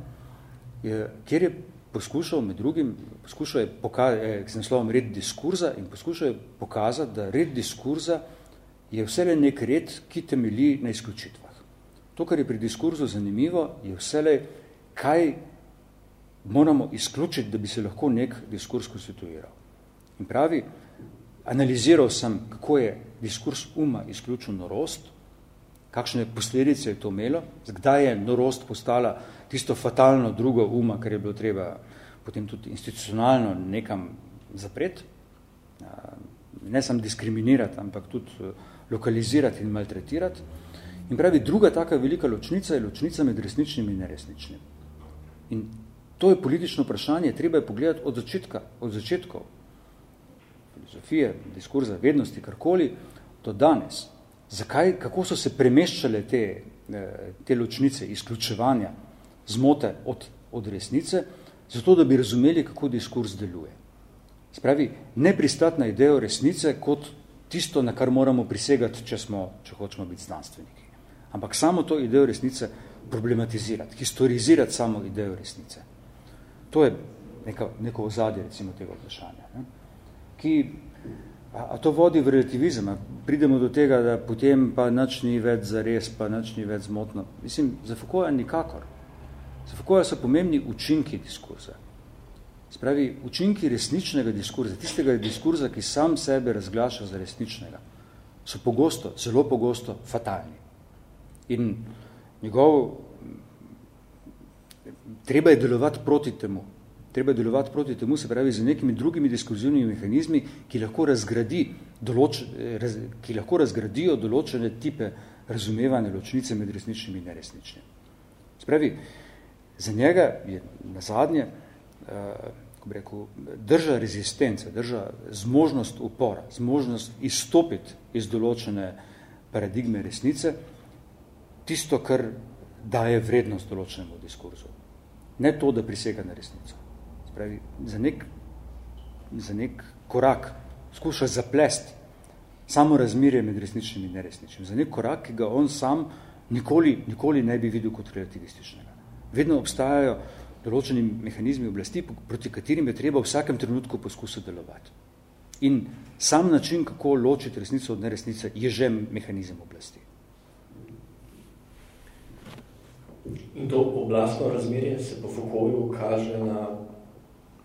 je, kjer je poskušal med drugim, poskušal je pokazati, z naslovom red diskurza in poskušal je pokazati, da red diskurza je vsele nek red, ki temelji na izključitvah. To, kar je pri diskurzu zanimivo, je vsele kaj moramo izključiti, da bi se lahko nek diskurs konstituiral. In pravi, analiziral sem, kako je diskurs uma izključil norost, kakšne posledice je to imelo, kdaj je norost postala tisto fatalno drugo uma, kar je bilo treba potem tudi institucionalno nekam zapreti, ne samo diskriminirati, ampak tudi lokalizirati in maltretirati. In pravi, druga taka velika ločnica je ločnica med resničnim in neresničnim. In to je politično vprašanje, treba je pogledati od začetka, od začetkov filozofije, diskurza, vednosti, karkoli, do danes. Zakaj, kako so se premeščale te, eh, te ločnice izključevanja zmote od, od resnice, zato da bi razumeli, kako diskurs deluje. Spravi, ne pristati na idejo resnice kot tisto, na kar moramo prisegati, če, smo, če hočemo biti znanstveniki. Ampak samo to idejo resnice problematizirati, historizirati samo idejo resnice. To je neka, neko ozadje, recimo, tega vprašanja. Ne? Ki, a, a to vodi v relativizem, a pridemo do tega, da potem pa nič ni več za res, pa nič ni več zmotno. Mislim, za Foucaulta nikakor. Za Foucaulta so pomembni učinki diskurza. Spravi, učinki resničnega diskurza, tistega diskurza, ki sam sebe razglaša za resničnega, so pogosto, zelo pogosto fatalni. In njegov, treba je delovati proti temu. Treba je delovati proti temu, se pravi, z nekimi drugimi diskurzivnimi mehanizmi, ki lahko, razgradi določ, raz, ki lahko razgradijo določene tipe razumevanja ločnice med resničnim in neresničnim. Se pravi, za njega je na zadnje, uh, bi rekel, drža rezistence, drža zmožnost upora, zmožnost izstopiti iz določene paradigme resnice, tisto, kar daje vrednost določenemu diskurzu. Ne to, da prisega na resnico. Spravi, za, nek, za nek korak skuša zaplesti samo razmirje med resničnim in neresničnim. Za nek korak, ki ga on sam nikoli, nikoli ne bi videl kot relativističnega. Vedno obstajajo določeni mehanizmi oblasti, proti katerim je treba v vsakem trenutku poskusiti delovati. In sam način, kako ločiti resnico od neresnice, je že mehanizem oblasti. In to oblastno razmerje se po Foucaultu kaže na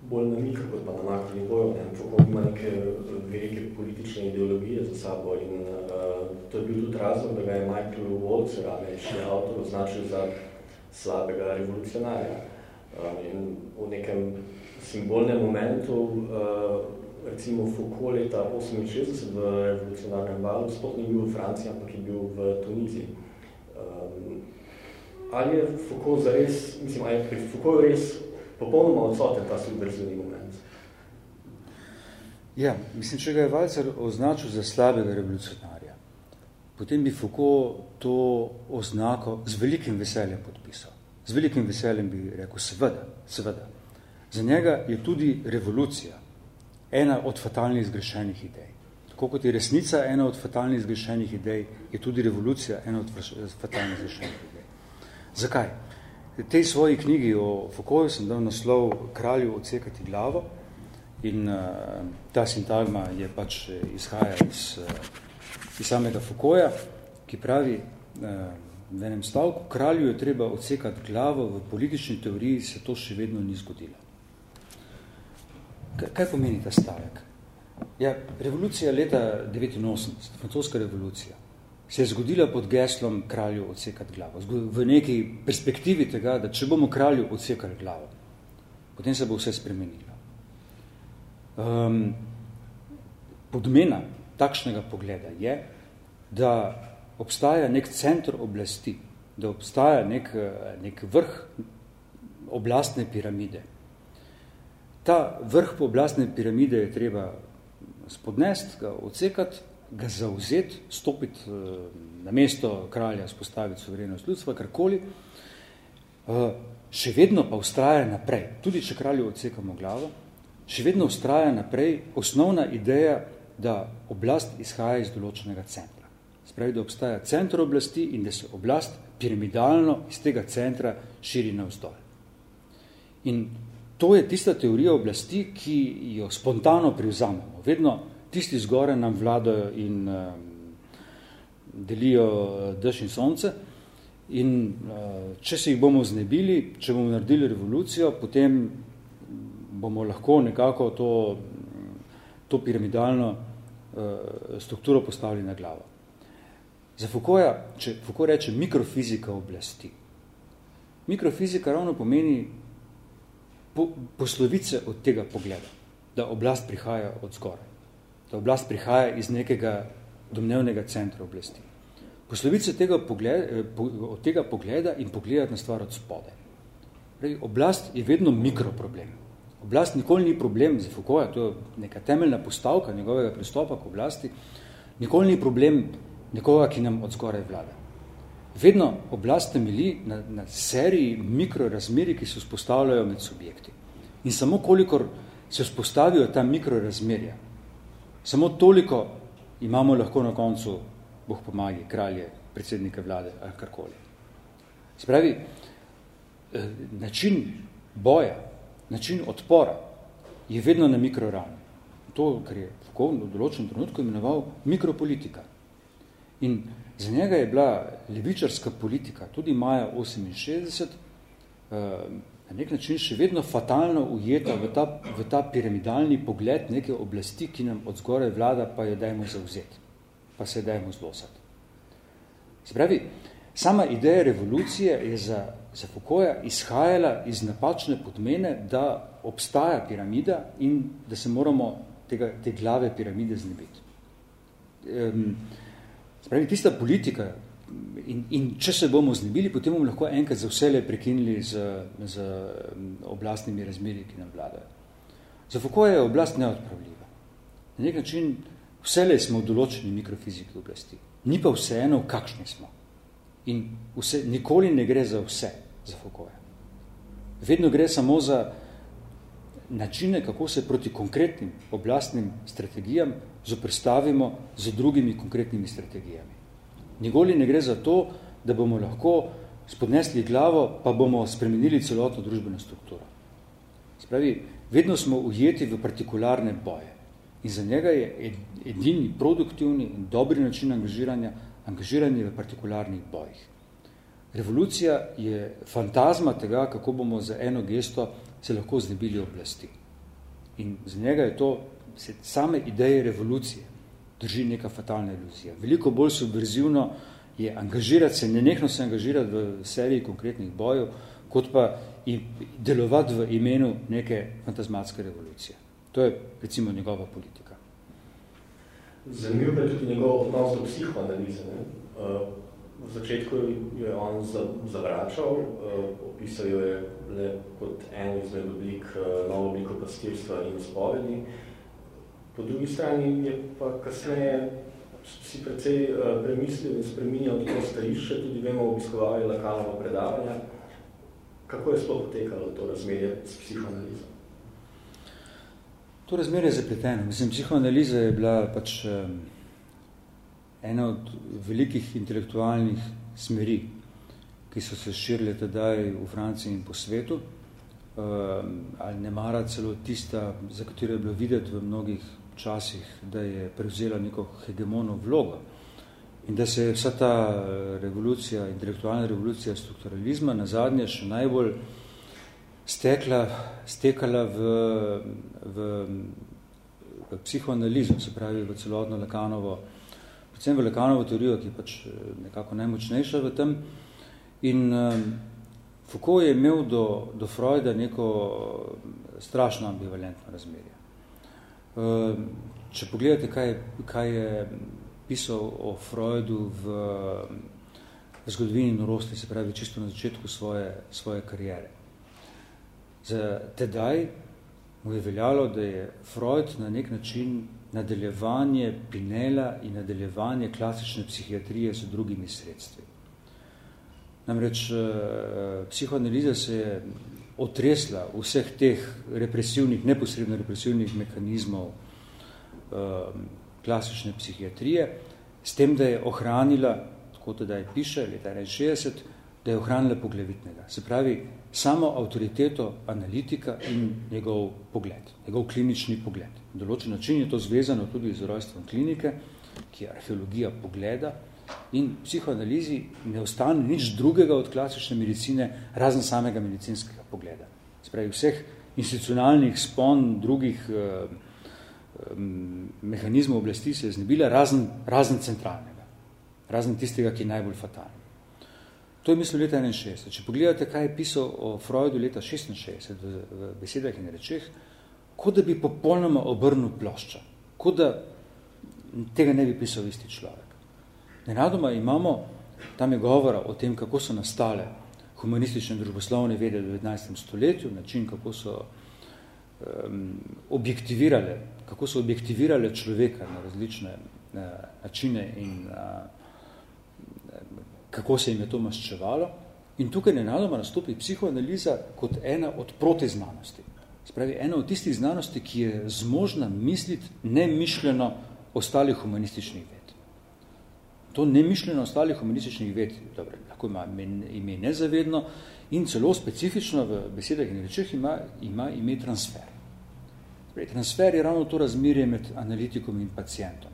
bolj na mikro, kot pa na makro nivoju. Ne? Foucault ima neke velike politične ideologije za sabo in uh, to je bil tudi razlog, da ga je Michael Walzer, američni avtor, označil za slabega revolucionarja. Um, in v nekem simbolnem momentu, uh, recimo Foucault leta 68 v revolucionarnem valu, sploh ni bil v Franciji, ampak je bil v Tuniziji. Um, ali je Foucault zares, mislim, ali je pri Foucault res popolnoma odsoten ta subverzivni moment? Ja, mislim, če ga je Valcer označil za slabega revolucionarja, potem bi Foucault to oznako z velikim veseljem podpisal. Z velikim veseljem bi rekel, seveda, seveda. Za njega je tudi revolucija ena od fatalnih zgrešenih idej. Tako kot je resnica ena od fatalnih zgrešenih idej, je tudi revolucija ena od fatalnih zgrešenih idej. Zakaj? Tej svoji knjigi o Foucaultu sem dal naslov Kralju odsekati glavo in uh, ta sintagma je pač izhaja iz, uh, iz samega Foucaulta, ki pravi uh, v enem stavku, kralju je treba odsekati glavo, v politični teoriji se to še vedno ni zgodilo. Kaj, kaj pomeni ta stavek? Ja, revolucija leta 89, francoska revolucija, se je zgodila pod geslom kralju odsekati glavo. V neki perspektivi tega, da če bomo kralju odsekali glavo, potem se bo vse spremenilo. Um, podmena takšnega pogleda je, da obstaja nek center oblasti, da obstaja nek, nek vrh oblastne piramide. Ta vrh po oblastne piramide je treba spodnesti, ga odsekati ga zauzeti, stopiti eh, na mesto kralja, spostaviti suverenost ljudstva, karkoli, eh, še vedno pa ustraja naprej, tudi če kralju odsekamo glavo, še vedno ustraja naprej osnovna ideja, da oblast izhaja iz določenega centra. Spravi, da obstaja centr oblasti in da se oblast piramidalno iz tega centra širi na vzdolj. In to je tista teorija oblasti, ki jo spontano privzamemo. Vedno tisti zgore nam vladajo in uh, delijo uh, dež in sonce. In uh, če se jih bomo znebili, če bomo naredili revolucijo, potem bomo lahko nekako to, to piramidalno uh, strukturo postavili na glavo. Za Foucaulta, če Foucault reče mikrofizika oblasti, mikrofizika ravno pomeni po, poslovice od tega pogleda, da oblast prihaja od zgore da oblast prihaja iz nekega domnevnega centra oblasti. Posloviti se tega pogleda, eh, od tega pogleda in pogledati na stvar od spode. Oblast je vedno mikroproblem. Oblast nikoli ni problem za Foucaulta, to je neka temeljna postavka njegovega pristopa k oblasti, nikoli ni problem nekoga, ki nam od zgoraj vlada. Vedno oblast temelji na, na seriji mikrorazmeri, ki se vzpostavljajo med subjekti. In samo kolikor se vzpostavijo ta mikrorazmerja, samo toliko imamo lahko na koncu, boh pomagi, kralje, predsednike vlade ali karkoli. Spravi, eh, način boja, način odpora je vedno na mikroravni. To, kar je v določenem trenutku imenoval mikropolitika. In za njega je bila levičarska politika, tudi maja 68, eh, na nek način še vedno fatalno ujeta v ta, v ta piramidalni pogled neke oblasti, ki nam od zgore vlada, pa jo dajmo zauzeti, pa se dajmo zlosati. Se pravi, sama ideja revolucije je za, za Foucaulta izhajala iz napačne podmene, da obstaja piramida in da se moramo tega, te glave piramide znebiti. Um, Spravi, tista politika, in, in če se bomo znebili, potem bomo lahko enkrat za vse le prekinili z, z oblastnimi razmeri, ki nam vladajo. Za Foucault je oblast neodpravljiva. Na nek način vse le smo določeni mikrofiziki oblasti. Ni pa vseeno, kakšni smo. In vse, nikoli ne gre za vse, za Foucault. Vedno gre samo za načine, kako se proti konkretnim oblastnim strategijam zoprstavimo z drugimi konkretnimi strategijami. Nikoli ne gre za to, da bomo lahko spodnesli glavo, pa bomo spremenili celotno družbeno strukturo. Spravi, vedno smo ujeti v partikularne boje. In za njega je edini produktivni in dobri način angažiranja, angažiranje v partikularnih bojih. Revolucija je fantazma tega, kako bomo za eno gesto se lahko znebili oblasti. In za njega je to same ideje revolucije drži neka fatalna iluzija. Veliko bolj subverzivno je angažirati se, nenehno se angažirati v seriji konkretnih bojev, kot pa delovati v imenu neke fantazmatske revolucije. To je recimo njegova politika. Zanimiv je tudi njegov odnos do psihoanalize. Ne? Uh, v začetku jo je on zavračal, uh, opisal jo je le kot eno izmed oblik, uh, novo obliko pastirstva in spovedi. Po drugi strani je pa kasneje si precej uh, premislil in spreminjal to starišče, tudi vemo, obiskovali lokalno predavanja. Kako je sploh potekalo to razmerje s psihoanalizo? To razmerje je zapleteno. Mislim, psihoanaliza je bila pač um, ena od velikih intelektualnih smeri, ki so se širile tedaj v Franciji in po svetu, um, ali ne mara celo tista, za katero je bilo videti v mnogih časih, da je prevzela neko hegemono vlogo in da se je vsa ta revolucija, intelektualna revolucija strukturalizma na zadnje še najbolj stekla, stekala v, v, v psihoanalizo, se pravi v celotno Lakanovo predvsem v Lekanovo teorijo, ki je pač eh, nekako najmočnejša v tem. In um, Foucault je imel do, do Freuda neko eh, strašno ambivalentno razmerje. Um, če pogledate, kaj, kaj je pisal o Freudu v, zgodovini norosti, se pravi čisto na začetku svoje, svoje karijere. Za tedaj mu je veljalo, da je Freud na nek način nadaljevanje Pinela in nadaljevanje klasične psihiatrije z drugimi sredstvi. Namreč eh, psihoanaliza se je otresla vseh teh represivnih, neposredno represivnih mehanizmov eh, klasične psihiatrije, s tem, da je ohranila, tako teda je piše, leta 61, da je ohranila poglavitnega. Se pravi, samo avtoriteto analitika in njegov pogled, njegov klinični pogled. Na določen način je to zvezano tudi z rojstvom klinike, ki je arheologija pogleda in psihoanalizi ne ostane nič drugega od klasične medicine, razen samega medicinskega pogleda. Se pravi, vseh institucionalnih spon drugih eh, mehanizmov oblasti se je znebila razen, razen centralnega, razen tistega, ki je najbolj fatalni. To je mislil leta 61. Če pogledate, kaj je pisal o Freudu leta 66 v, v besedah in rečeh, kot da bi popolnoma obrnil plošča, kot da tega ne bi pisal isti človek. Nenadoma imamo, tam je govora o tem, kako so nastale humanistične družboslovne vede v 19. stoletju, način, kako so um, objektivirale, kako so objektivirale človeka na različne uh, načine in uh, kako se jim je to maščevalo. In tukaj nenadoma nastopi psihoanaliza kot ena od protiznanosti. Spravi, ena od tistih znanosti, ki je zmožna misliti nemišljeno ostalih humanističnih ved. To nemišljeno ostalih humanističnih ved, dobro, lahko ima ime nezavedno in celo specifično v besedah in rečeh ima, ima ime transfer. Spravi, transfer je ravno to razmerje med analitikom in pacijentom.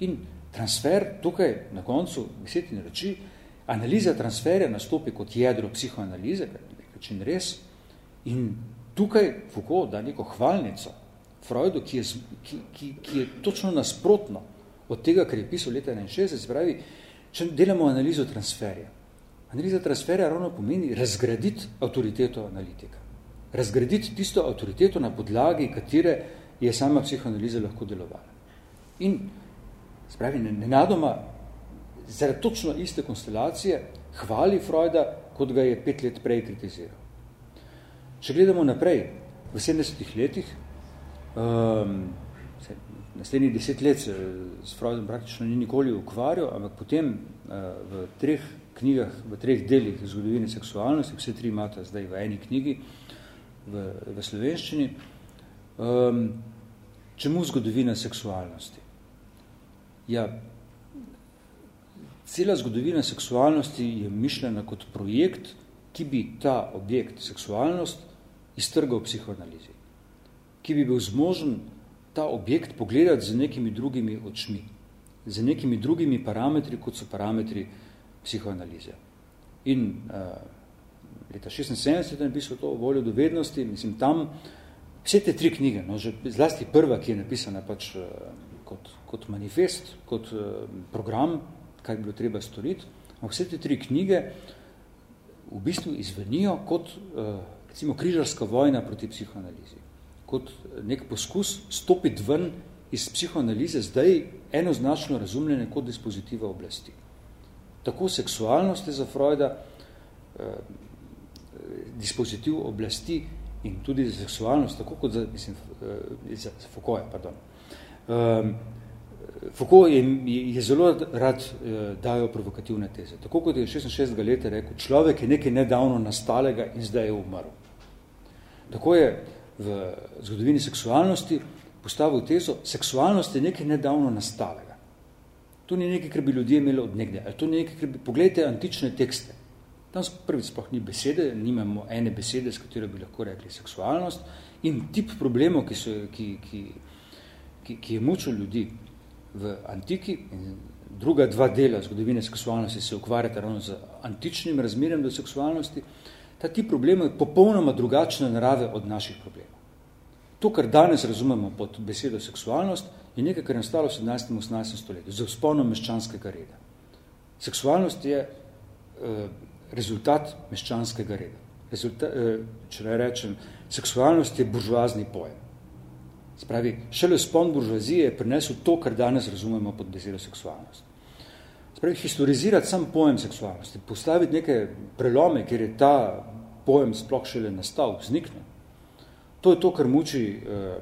In transfer tukaj na koncu besed in reči, analiza transferja nastopi kot jedro psihoanalize, kar je nekaj res, in tukaj Foucault da neko hvalnico Freudu, ki je, ki, ki, ki je točno nasprotno od tega, kar je pisal leta 61, pravi, če delamo analizo transferja. Analiza transferja ravno pomeni razgraditi avtoriteto analitika. Razgraditi tisto avtoriteto, na podlagi katere je sama psihoanaliza lahko delovala. In spravi, nenadoma, zaradi točno iste konstelacije, hvali Freuda, kot ga je pet let prej kritiziral. Če gledamo naprej, v 70 letih, um, naslednjih deset let se s Freudom praktično ni nikoli ukvarjal, ampak potem uh, v treh knjigah, v treh delih zgodovine seksualnosti, vse tri imate zdaj v eni knjigi v, v slovenščini, um, čemu zgodovina seksualnosti? Ja, cela zgodovina seksualnosti je mišljena kot projekt, ki bi ta objekt, seksualnost, iztrgal psihoanalizi, ki bi bil zmožen ta objekt pogledati z nekimi drugimi očmi, z nekimi drugimi parametri, kot so parametri psihoanalize. In uh, leta 76 je napisal to voljo do vednosti, mislim, tam vse te tri knjige, no, že zlasti prva, ki je napisana pač uh, kot, kot manifest, kot uh, program, kaj bi bilo treba storiti, vse te tri knjige v bistvu izvenijo kot uh, recimo križarska vojna proti psihoanalizi, kot nek poskus stopiti ven iz psihoanalize zdaj enoznačno razumljene kot dispozitiva oblasti. Tako seksualnost je za Freuda eh, dispozitiv oblasti in tudi za seksualnost, tako kot za, mislim, eh, za, za Foucault, pardon. Um, Foucault je, je zelo rad eh, dajo provokativne teze. Tako kot je 66. leta rekel, človek je nekaj nedavno nastalega in zdaj je umrl. Tako je v zgodovini seksualnosti postavil tezo, seksualnost je nekaj nedavno nastalega. To ni nekaj, kar bi ljudje imeli od nekde. To ni nekaj, kar bi, pogledajte antične tekste. Tam prvi sploh ni besede, nimamo ene besede, s katero bi lahko rekli seksualnost in tip problemov, ki, so, ki, ki, ki, ki je mučil ljudi v antiki in druga dva dela zgodovine seksualnosti se ukvarjata ravno z antičnim razmerjem do seksualnosti, ta ti problemi je popolnoma drugačne narave od naših problemov. To, kar danes razumemo pod besedo seksualnost, je nekaj, kar je nastalo v 17. in 18. stoletju, z vzponom meščanskega reda. Seksualnost je eh, rezultat meščanskega reda. Rezultat, eh, če ne rečem, seksualnost je buržoazni pojem. Spravi, šele spon buržoazije je prinesel to, kar danes razumemo pod besedo seksualnost. Spravi, historizirati sam pojem seksualnosti, postaviti neke prelome, kjer je ta pojem sploh šele nastal, vzniknil. To je to, kar muči eh,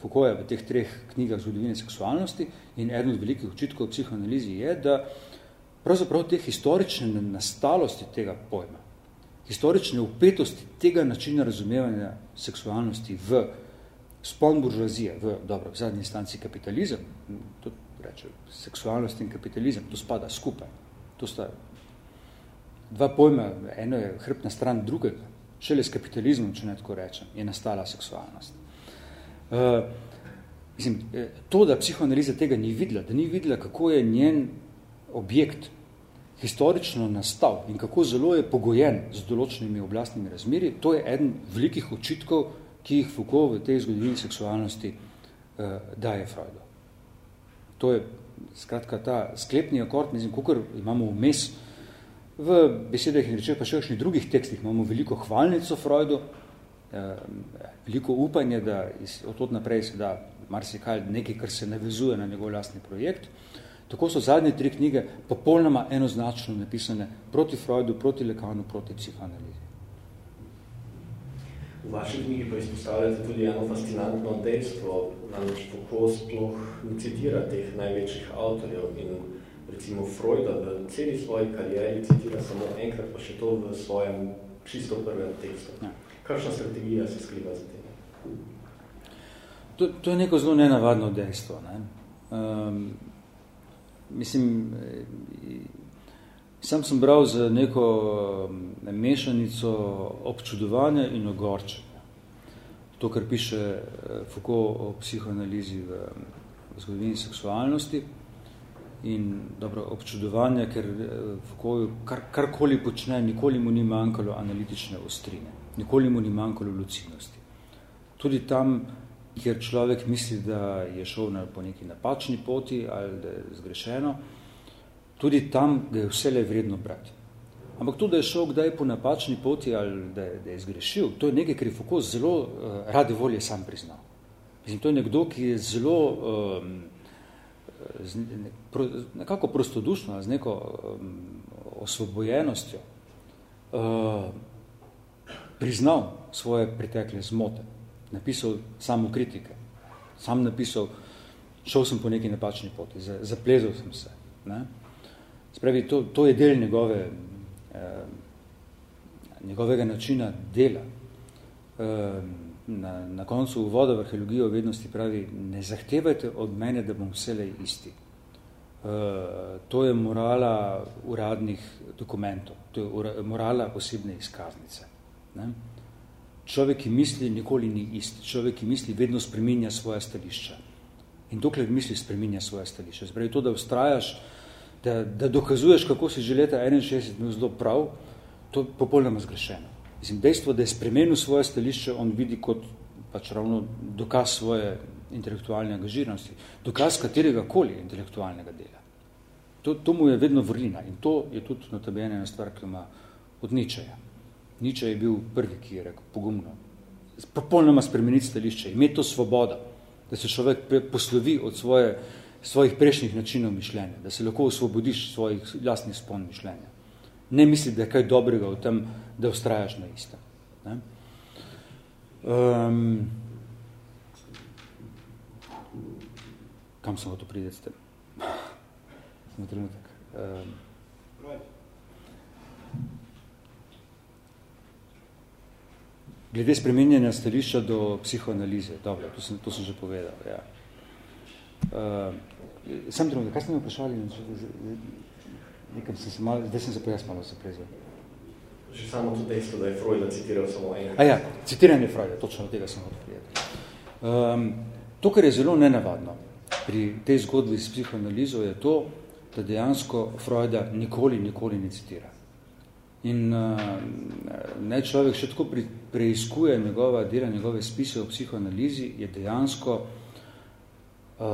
Foucaulta v teh treh knjigah zgodovine seksualnosti in eden od velikih očitkov psihoanalizi je, da pravzaprav te historične nastalosti tega pojma, historične upetosti tega načina razumevanja seksualnosti v spon buržoazije, v, dobro, v zadnji instanci kapitalizem, to reče, seksualnost in kapitalizem, to spada skupaj. To sta dva pojma, eno je hrbna stran drugega, šele s kapitalizmom, če ne tako rečem, je nastala seksualnost. Uh, mislim, eh, to, da psihoanaliza tega ni videla, da ni videla, kako je njen objekt historično nastal in kako zelo je pogojen z določenimi oblastnimi razmeri, to je eden velikih očitkov, ki jih Foucault v tej zgodovini seksualnosti uh, daje Freudu to je skratka ta sklepni akord, mislim, kukor imamo vmes v besedah in rečeh, pa še v drugih tekstih imamo veliko hvalnico Freudu, veliko upanje, da iz, od tot naprej se da marsikaj nekaj, kar se navezuje na njegov lastni projekt. Tako so zadnje tri knjige popolnoma enoznačno napisane proti Freudu, proti Lekanu, proti psihoanalizi. V vaši knjigi pa izpostavljate tudi eno fascinantno dejstvo, namreč kako sploh citira teh največjih avtorjev in recimo Freuda v celi svoji karieri citira samo enkrat, pa še to v svojem čisto prvem tekstu. Ja. Kakšna strategija se skriva za tem? To, to je neko zelo nenavadno dejstvo. Ne? Um, mislim, sam sem bral za neko um, mešanico občudovanja in ogorčenja. To, kar piše uh, Foucault o psihoanalizi v, v zgodovini seksualnosti in dobro, občudovanja, ker uh, Foucault kar, karkoli počne, nikoli mu ni manjkalo analitične ostrine, nikoli mu ni manjkalo lucidnosti. Tudi tam, kjer človek misli, da je šel na, po neki napačni poti ali da je zgrešeno, tudi tam ga je vse le vredno brati. Ampak to, da je šel kdaj po napačni poti ali da da je zgrešil, to je nekaj, kar je Foucault zelo uh, rade volje sam priznal. Mislim, to je nekdo, ki je zelo pro, nekako prostodušno, z neko um, osvobojenostjo uh, priznal svoje pretekle zmote napisal samo kritike. Sam napisal, šel sem po neki napačni poti, zaplezal sem se. Ne? Spravi, to, to je del njegove, eh, njegovega načina dela. Eh, na, na koncu uvoda v arheologijo vednosti pravi, ne zahtevajte od mene, da bom vselej isti. Uh, to je morala uradnih dokumentov, to je morala osebne izkaznice. Ne? Človek, ki misli, nikoli ni isti. Človek, ki misli, vedno spreminja svoje stališča. In dokler misli, spreminja svoje stališča. Zbravi to, da ustrajaš, da, da dokazuješ, kako si že leta 61 imel zelo prav, to je popolnoma zgrešeno. Mislim, dejstvo, da je spremenil svoje stališče, on vidi kot pač ravno dokaz svoje intelektualne angažiranosti, dokaz katerega koli intelektualnega dela. To, to mu je vedno vrlina in to je tudi notabene ena stvar, ki ima od ničeja. Niče je bil prvi, ki je rekel pogumno. Popolnoma spremeniti stališče, imeti to svobodo, da se človek poslovi od svoje, svojih prejšnjih načinov mišljenja, da se lahko osvobodiš svojih jasnih spon mišljenja. Ne misli, da je kaj dobrega v tem, da ustrajaš na istem. Ne? Um, kam samo to prideti s tem? Samo trenutek. Um, Glede spremenjanja stališča do psihoanalize, dobro, to sem, to sem že povedal. Ja. Uh, sam trenutek, kaj ste me vprašali? Nekam sem se malo, zdaj sem se pojaz malo se prezvel. Že samo to dejstvo, da je Freuda citiral samo eno. A ja, citiranje Freuda, točno tega sem odprijeti. Um, to, kar je zelo nenavadno pri tej zgodbi s psihoanalizo, je to, da dejansko Freuda nikoli, nikoli ne citira. In uh, ne človek še tako pri, preizkuje njegova dela, njegove spise o psihoanalizi, je dejansko uh,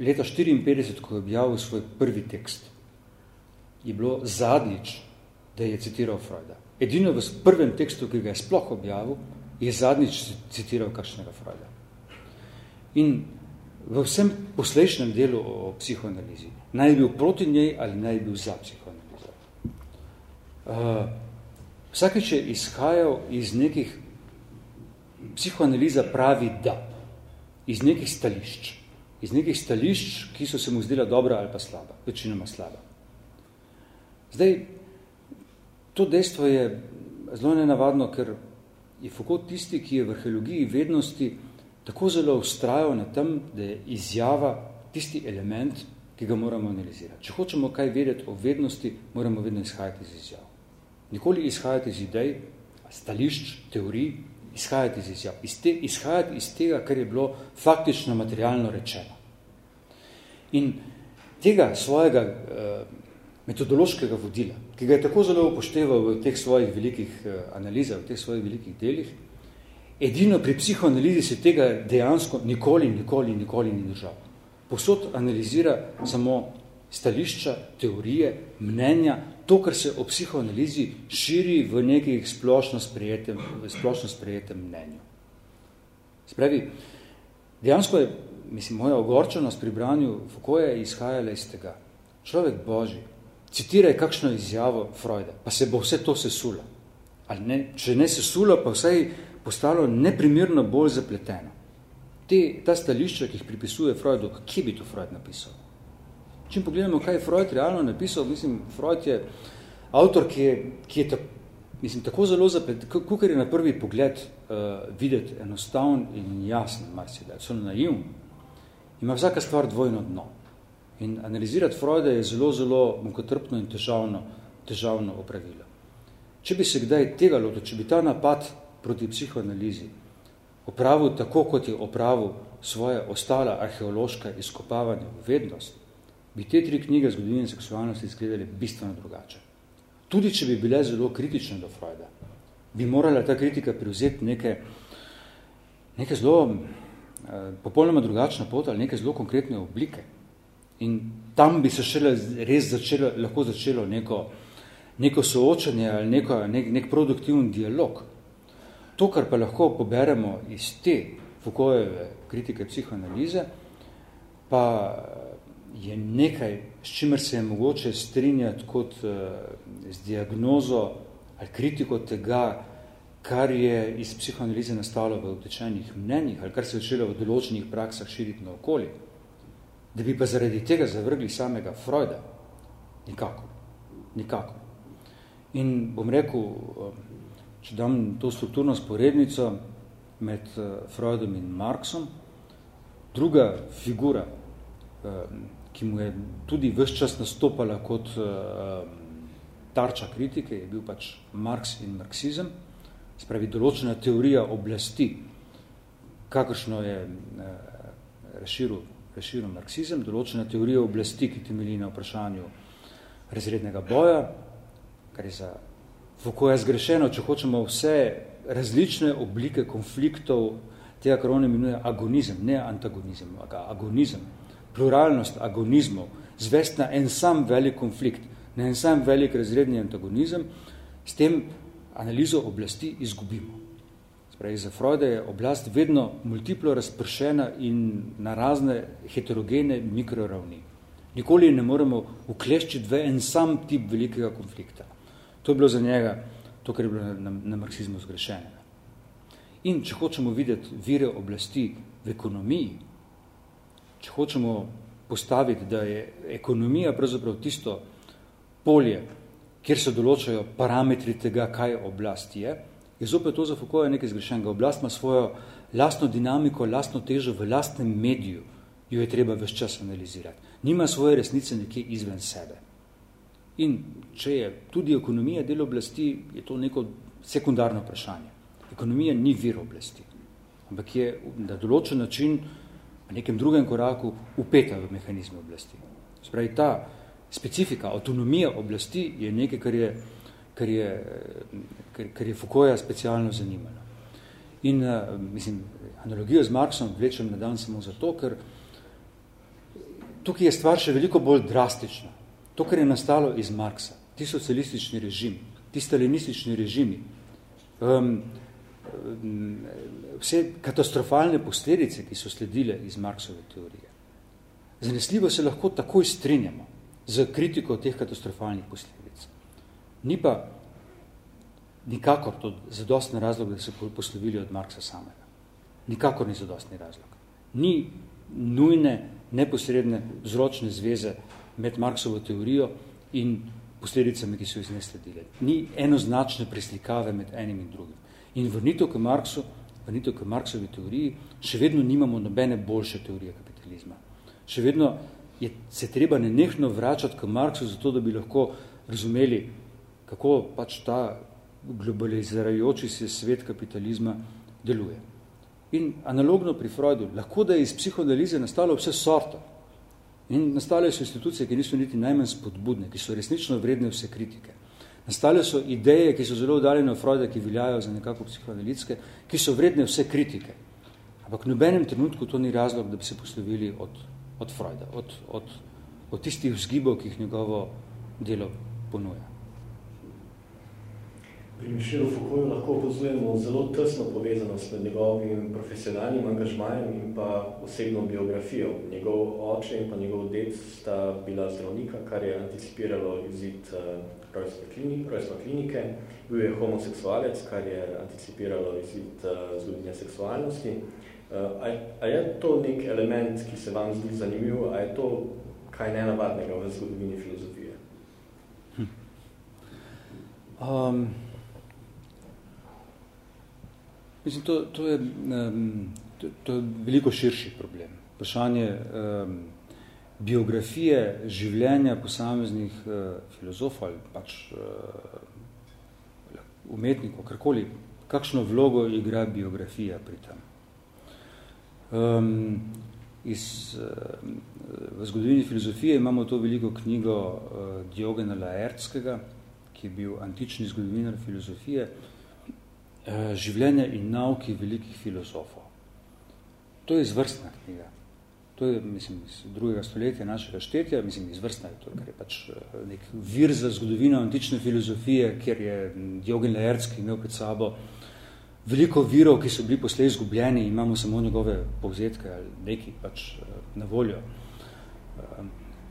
leta 54, ko je objavil svoj prvi tekst, je bilo zadnjič, da je citiral Freuda. Edino v prvem tekstu, ki ga je sploh objavil, je zadnjič citiral kakšnega Freuda. In v vsem poslejšnjem delu o psihoanalizi, naj je bil proti njej ali naj je bil za psihoanalizi. Uh, vsakeč je izhajal iz nekih, psihoanaliza pravi da, iz nekih stališč, iz nekih stališč, ki so se mu zdela dobra ali pa slaba, večinoma slaba. Zdaj, to dejstvo je zelo nenavadno, ker je Foucault tisti, ki je v arheologiji vednosti tako zelo ustrajal na tem, da je izjava tisti element, ki ga moramo analizirati. Če hočemo kaj vedeti o vednosti, moramo vedno izhajati iz izjav nikoli izhajati iz idej, stališč, teorij, izhajati iz izjav. Iz te, izhajati iz tega, kar je bilo faktično materialno rečeno. In tega svojega uh, metodološkega vodila, ki ga je tako zelo upošteval v teh svojih velikih uh, analizah, v teh svojih velikih delih, edino pri psihoanalizi se tega dejansko nikoli, nikoli, nikoli ni držal. Posod analizira samo stališča, teorije, mnenja, to, kar se o psihoanalizi širi v nekih splošno sprejetem, splošno sprejetem mnenju. Spravi, dejansko je, mislim, moja ogorčenost pri branju Foucault izhajala iz tega. Človek Boži, citiraj kakšno izjavo Freuda, pa se bo vse to sesulo. Ali ne, če ne sesulo, pa vsaj postalo neprimerno bolj zapleteno. Te, ta stališča, ki jih pripisuje Freudu, kje bi to Freud napisal? Čim pogledamo, kaj je Freud realno napisal, mislim, Freud je avtor, ki je, ki je ta, mislim, tako zelo zapet, kukor je na prvi pogled uh, videti enostavn in jasen, marsikaj, celo naivn, ima vsaka stvar dvojno dno. In analizirati Freuda je zelo, zelo mukotrpno in težavno, težavno opravilo. Če bi se kdaj tega lotil, če bi ta napad proti psihoanalizi opravil tako, kot je opravil svoje ostala arheološka izkopavanja v vednost, bi te tri knjige zgodovine seksualnosti izgledali bistveno drugače. Tudi, če bi bile zelo kritične do Freuda, bi morala ta kritika prevzeti neke, neke zelo, eh, popolnoma drugačna pot ali neke zelo konkretne oblike. In tam bi se šele res začelo, lahko začelo neko, neko soočanje ali neko, nek, nek produktivni dialog. To, kar pa lahko poberemo iz te Foucaultove kritike psihoanalize, pa je nekaj, s čimer se je mogoče strinjati kot uh, z diagnozo ali kritiko tega, kar je iz psihoanalize nastalo v utečenih mnenjih ali kar se je začelo v določenih praksah širiti na okolje da bi pa zaradi tega zavrgli samega Freuda. Nikako. Nikako. In bom rekel, um, če dam to strukturno sporednico med uh, Freudom in Marksom, druga figura, um, ki mu je tudi vse čas nastopala kot um, tarča kritike, je bil pač Marks in marksizem, spravi določena teorija oblasti, kakršno je uh, razširil razširil marksizem, določena teorija oblasti, ki temelji na vprašanju razrednega boja, kar je za Foucault zgrešeno, če hočemo vse različne oblike konfliktov, tega, kar on imenuje agonizem, ne antagonizem, agonizem, pluralnost agonizmov, zvest na en sam velik konflikt, na en sam velik razredni antagonizem, s tem analizo oblasti izgubimo. Pravi, za Freuda je oblast vedno multiplo razpršena in na razne heterogene mikroravni. Nikoli ne moremo ukleščiti v en sam tip velikega konflikta. To je bilo za njega to, kar je bilo na, na marksizmu zgrešeno. In če hočemo videti vire oblasti v ekonomiji, če hočemo postaviti, da je ekonomija pravzaprav tisto polje, kjer se določajo parametri tega, kaj oblast je, je zopet to za Foucault nekaj zgrešenega. Oblast ima svojo lastno dinamiko, lastno težo v lastnem mediju, jo je treba več čas analizirati. Nima svoje resnice nekje izven sebe. In če je tudi ekonomija del oblasti, je to neko sekundarno vprašanje. Ekonomija ni vir oblasti, ampak je na določen način v nekem drugem koraku upeta v mehanizme oblasti. Spravi, ta specifika, avtonomija oblasti je nekaj, kar je kar je, kar, kar je Foucaulta specialno zanimalo. In, uh, mislim, analogijo z Marksom vlečem na dan samo zato, ker tukaj je stvar še veliko bolj drastična. To, kar je nastalo iz Marksa, ti socialistični režim, ti stalinistični režimi, um, vse katastrofalne posledice, ki so sledile iz Marksove teorije, zanesljivo se lahko takoj strinjamo z kritiko teh katastrofalnih posledic. Ni pa nikakor to zadostni razlog, da se poslovili od Marksa samega. Nikakor ni zadostni razlog. Ni nujne, neposredne vzročne zveze med Marksovo teorijo in posledicami, ki so iz nesledile. Ni enoznačne preslikave med enim in drugim. In vrnitev k Marksu, vrnitev k Marksovi teoriji, še vedno nimamo nobene boljše teorije kapitalizma. Še vedno je se treba nenehno vračati k Marksu, zato da bi lahko razumeli kako pač ta globalizirajoči se svet kapitalizma deluje. In analogno pri Freudu, lahko da je iz psihoanalize nastalo vse sorto. In nastale so institucije, ki niso niti najmanj spodbudne, ki so resnično vredne vse kritike. Nastale so ideje, ki so zelo udaljene od Freuda, ki veljajo za nekako psihoanalitske, ki so vredne vse kritike. Ampak v nobenem trenutku to ni razlog, da bi se poslovili od, od Freuda, od, od, od tistih vzgibov, ki jih njegovo delo ponuja. Pri Mišelu Foucaultu lahko opozujemo zelo tesno povezanost med njegovim profesionalnim angažmajem in pa osebno biografijo. Njegov oče in pa njegov dec sta bila zdravnika, kar je anticipiralo izid uh, rojstva klinike. Bil je homoseksualec, kar je anticipiralo izid uh, zgodinja seksualnosti. Uh, a, a je to nek element, ki se vam zdi zanimiv? A je to kaj nenavadnega v zgodovini filozofije? Hm. Um, mislim, to, to, je, um, to, to je veliko širši problem. Vprašanje um, biografije življenja posameznih uh, filozofov ali pač uh, umetnikov, karkoli, kakšno vlogo igra biografija pri tem. Um, iz, uh, v zgodovini filozofije imamo to veliko knjigo uh, Diogena Laertskega, ki je bil antični zgodovinar filozofije, uh, življenje in nauki velikih filozofov. To je izvrstna knjiga. To je, mislim, iz drugega stoletja našega štetja, mislim, izvrstna je to, ker je pač nek vir za zgodovino antične filozofije, kjer je Diogen Laertski imel pred sabo veliko virov, ki so bili poslej izgubljeni, imamo samo njegove povzetke ali neki pač na voljo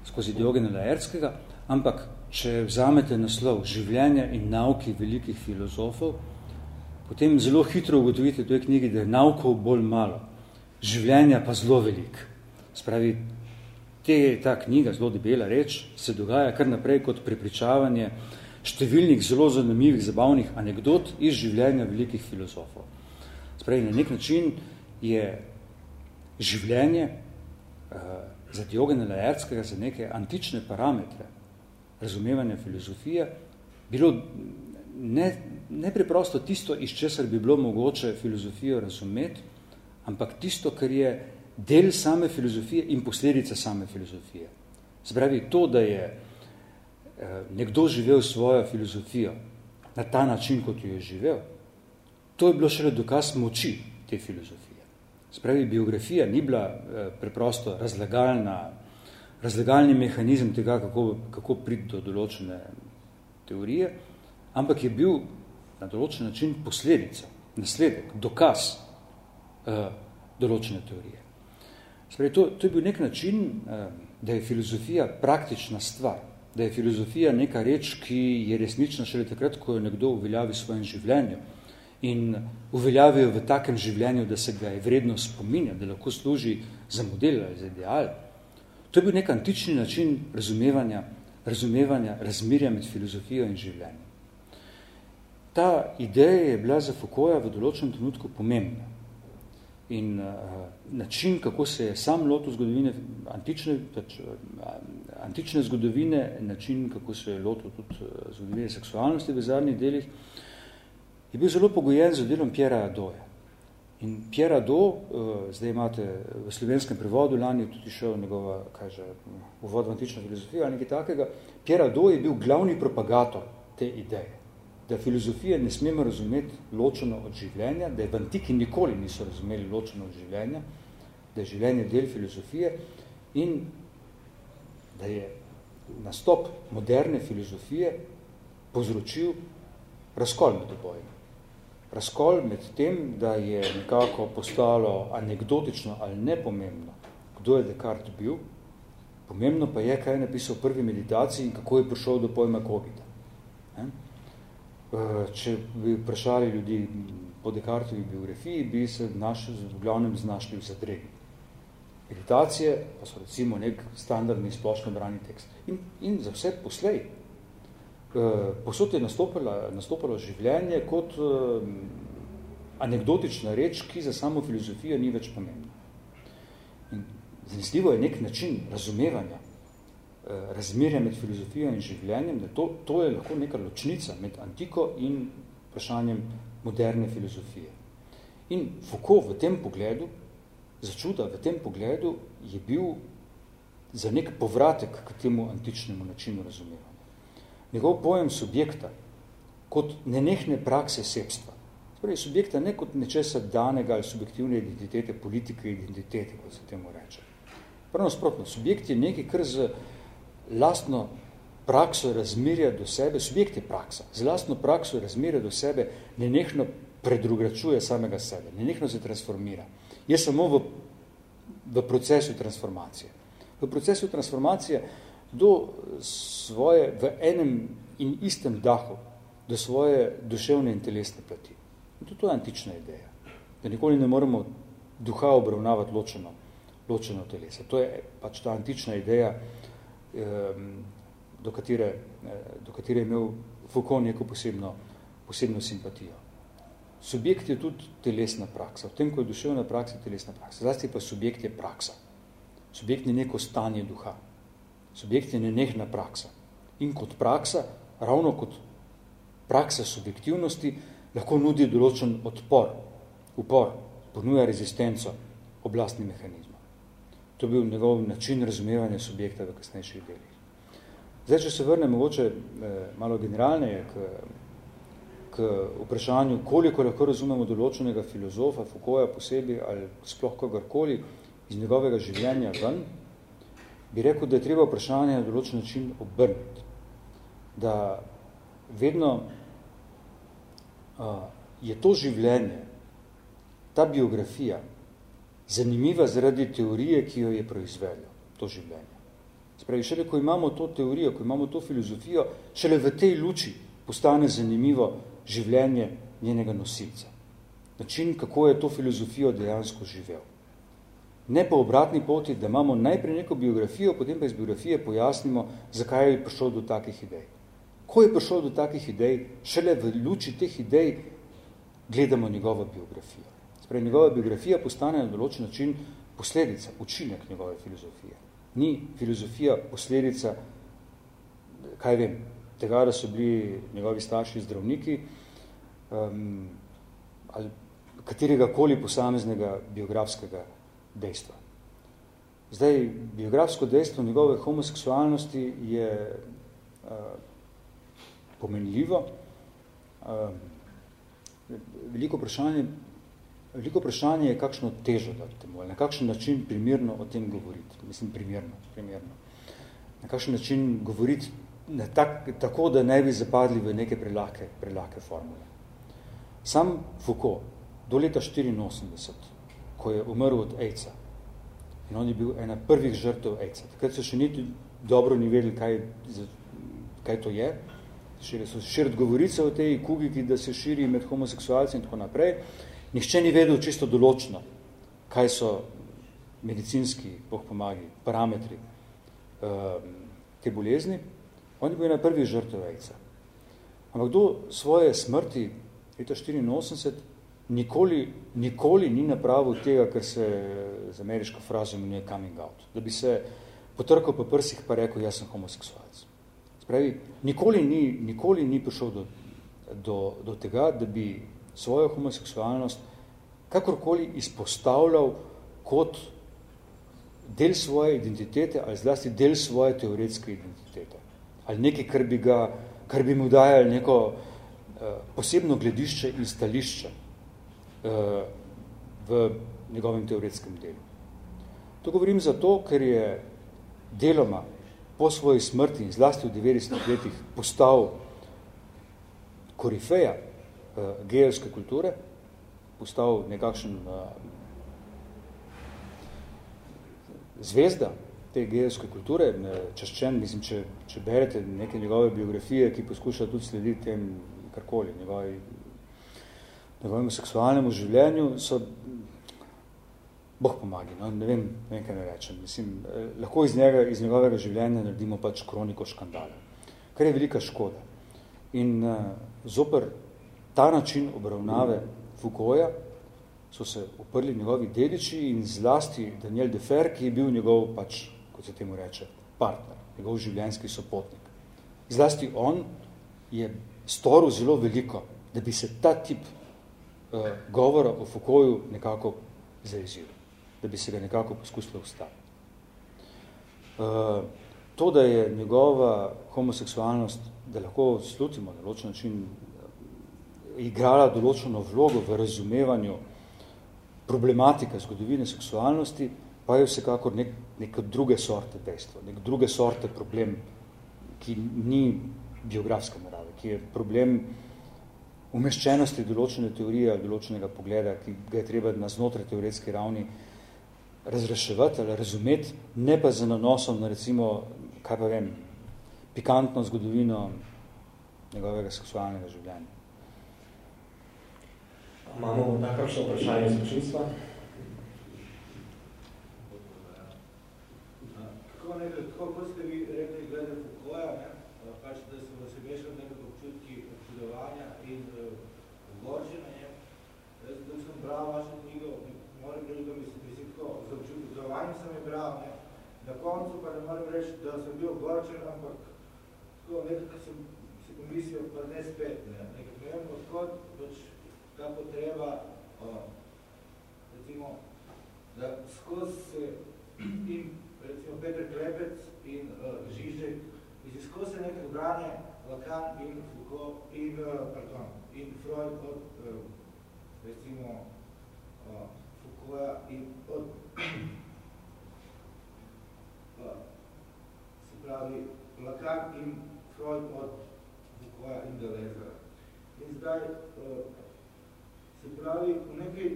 skozi Diogena Laertskega, ampak če vzamete naslov življenja in nauki velikih filozofov, potem zelo hitro ugotovite v tej knjigi, da je naukov bolj malo, življenja pa zelo velik. Spravi, te, ta knjiga, zelo debela reč, se dogaja kar naprej kot prepričavanje številnih zelo zanimivih, zabavnih anegdot iz življenja velikih filozofov. Spravi, na nek način je življenje uh, za Diogena Laertskega, za neke antične parametre razumevanja filozofije, bilo ne, ne preprosto tisto, iz česar bi bilo mogoče filozofijo razumeti, ampak tisto, kar je del same filozofije in posledica same filozofije. Zbravi to, da je eh, nekdo živel svojo filozofijo na ta način, kot jo je živel, to je bilo šele dokaz moči te filozofije. Spravi, biografija ni bila eh, preprosto razlagalna, razlagalni mehanizem tega, kako, kako priti do določene teorije, ampak je bil na določen način posledica, nasledek, dokaz uh, določene teorije. Spravi, to, to je bil nek način, uh, da je filozofija praktična stvar, da je filozofija neka reč, ki je resnična šele takrat, ko jo nekdo uveljavi v svojem življenju in uveljavijo v takem življenju, da se ga je vredno spominja, da lahko služi za model ali za ideal. To je bil nek antični način razumevanja, razumevanja razmirja med filozofijo in življenjem. Ta ideja je bila za Foucaulta v določenem trenutku pomembna. In uh, način, kako se je sam lotil zgodovine, antične, pač, uh, antične zgodovine, način, kako se je lotil tudi uh, zgodovine seksualnosti v zadnjih delih, je bil zelo pogojen z delom Pjera Adoja. In Pjera Ado, uh, zdaj imate v slovenskem prevodu, lani tudi šel njegova, kaj že, uvod v antično filozofijo ali nekaj takega, Pjera Ado je bil glavni propagator te ideje, da filozofije ne smemo razumeti ločeno od življenja, da je v antiki nikoli niso razumeli ločeno od življenja, da je življenje del filozofije in da je nastop moderne filozofije povzročil razkol med obojimi razkol med tem, da je nekako postalo anekdotično ali nepomembno, kdo je Descartes bil, pomembno pa je, kaj je napisal v prvi meditaciji in kako je prišel do pojma kogita. Ne? Eh, če bi vprašali ljudi po Descartovi biografiji, bi se našli, v glavnem znašli v zadregi. Meditacije pa so recimo nek standardni splošno brani tekst. In, in za vse poslej, Eh, posod je nastopilo, nastopilo življenje kot uh, anekdotična reč, ki za samo filozofijo ni več pomembna. In zanesljivo je nek način razumevanja uh, razmerja med filozofijo in življenjem, da to, to je lahko neka ločnica med antiko in vprašanjem moderne filozofije. In Foucault v tem pogledu, začuda v tem pogledu, je bil za nek povratek k temu antičnemu načinu razumevanja njegov pojem subjekta kot nenehne prakse sebstva. Torej, subjekta ne kot nečesa danega ali subjektivne identitete, politike identitete, kot se temu reče. Prvo sprotno, subjekt je nekaj, kar z lastno prakso razmerja do sebe, subjekt je praksa, z lastno prakso razmerja do sebe nenehno predrugračuje samega sebe, nenehno se transformira. Je samo v, v procesu transformacije. V procesu transformacije do svoje, v enem in istem dahu, do svoje duševne in telesne plati. In to, to je antična ideja, da nikoli ne moremo duha obravnavati ločeno, ločeno telesa. To je pač ta antična ideja do katere, do katere je imel Foucault neko posebno, posebno simpatijo. Subjekt je tudi telesna praksa. V tem, ko je duševna praksa, je telesna praksa. Zlasti pa subjekt je praksa. Subjekt je neko stanje duha. Subjekt je nenehna praksa. In kot praksa, ravno kot praksa subjektivnosti, lahko nudi določen odpor, upor, ponuja rezistenco oblastni mehanizma. To je bil njegov način razumevanja subjekta v kasnejših delih. Zdaj, če se vrne mogoče eh, malo generalneje k, k vprašanju, koliko lahko razumemo določenega filozofa, Foucaulta posebej ali sploh kogarkoli iz njegovega življenja ven, bi rekel, da je treba vprašanje na določen način obrniti. Da vedno uh, je to življenje, ta biografija, zanimiva zaradi teorije, ki jo je proizvedlo, to življenje. Spravi, šele ko imamo to teorijo, ko imamo to filozofijo, šele v tej luči postane zanimivo življenje njenega nosilca. Način, kako je to filozofijo dejansko živel. Ne po obratni poti, da imamo najprej neko biografijo, potem pa iz biografije pojasnimo, zakaj je prišel do takih idej. Ko je prišel do takih idej, šele v luči teh idej gledamo njegovo biografijo. Spravi, njegova biografija postane na določen način posledica, učinek njegove filozofije ni filozofija posledica, kaj vem, tega, da so bili njegovi starši zdravniki um, ali katerega koli posameznega biografskega dejstva. Zdaj, biografsko dejstvo njegove homoseksualnosti je uh, pomenljivo. Um, veliko vprašanje Veliko vprašanje je, kakšno težo dati temu, na kakšen način primirno o tem govoriti. Mislim, primirno, primirno. Na kakšen način govoriti ne, tak, tako, da ne bi zapadli v neke prelake, prelake formule. Sam Foucault, do leta 84, ko je umrl od AIDS-a, in on je bil ena prvih žrtev AIDS-a, takrat so še niti dobro ni vedeli, kaj, kaj to je, širi so širt govorice o tej kugi, ki da se širi med homoseksualci in tako naprej, Nihče ni vedel čisto določno, kaj so medicinski, boh pomagi, parametri um, te bolezni. On je bil na prvi žrtev AIDS-a. Ampak do svoje smrti, leta 84, nikoli, nikoli ni napravil tega, kar se z ameriško frazo imenuje coming out. Da bi se potrkal po prsih pa rekel, jaz sem homoseksualc. Spravi, nikoli ni, nikoli ni prišel do, do, do tega, da bi svojo homoseksualnost kakorkoli izpostavljal kot del svoje identitete ali zlasti del svoje teoretske identitete. Ali nekaj, kar bi, ga, kar bi mu dajali neko uh, posebno gledišče in stališče uh, v njegovem teoretskem delu. To govorim zato, ker je deloma po svoji smrti in zlasti v 90 letih postal korifeja gejevske kulture, postal nekakšen uh, zvezda te gejevske kulture, čaščen, mislim, če, če berete neke njegove biografije, ki poskuša tudi slediti tem karkoli, njegovi, njegovemu seksualnemu življenju, so Boh pomagi, no? ne vem, ne vem, kaj ne rečem. Mislim, eh, lahko iz, njega, iz njegovega življenja naredimo pač kroniko škandala, kar je velika škoda. In uh, zoper ta način obravnave Foucaulta so se uprli njegovi dediči in zlasti Daniel Defer, ki je bil njegov, pač, kot se temu reče, partner, njegov življenjski sopotnik. Zlasti on je storil zelo veliko, da bi se ta tip uh, govora o Foucaultu nekako zaizil, da bi se ga nekako poskusilo ustaviti. Uh, to, da je njegova homoseksualnost, da lahko slutimo na ločen način igrala določeno vlogo v razumevanju problematike zgodovine seksualnosti, pa je vsekakor nek, neka druge sorte dejstvo, nek druge sorte problem, ki ni biografska narave, ki je problem umeščenosti določene teorije ali določenega pogleda, ki ga je treba na znotraj teoretske ravni razreševati ali razumeti, ne pa za nanosom na recimo, kaj pa vem, pikantno zgodovino njegovega seksualnega življenja. Imamo morda kakšno vprašanje iz občinstva? Kako tako nekaj, tako kot ste vi rekli, glede Foucaulta, ne, pač, da se vas je mešali nekako občutki občudovanja in uh, ogorčenja. Jaz, da sem bral vašo knjigo, moram reči, da mislim, mislim tako, za občudovanjem sem je bral, ne. Na koncu pa ne moram reči, da sem bil ogorčen, ampak tako nekako sem si pomislil, pa ne spet, ne. Nekaj ne vem, odkot, pač ta potreba, uh, recimo, da skozi se in recimo Petr Klepec in uh, Žižek, skozi se nekaj branje Lacan in Foucault in, uh, pardon, in Freud od uh, recimo uh, Foucaulta in od uh, se pravi Lacan in Freud od Foucaulta in Deleuze. In zdaj uh, se pravi v nekaj,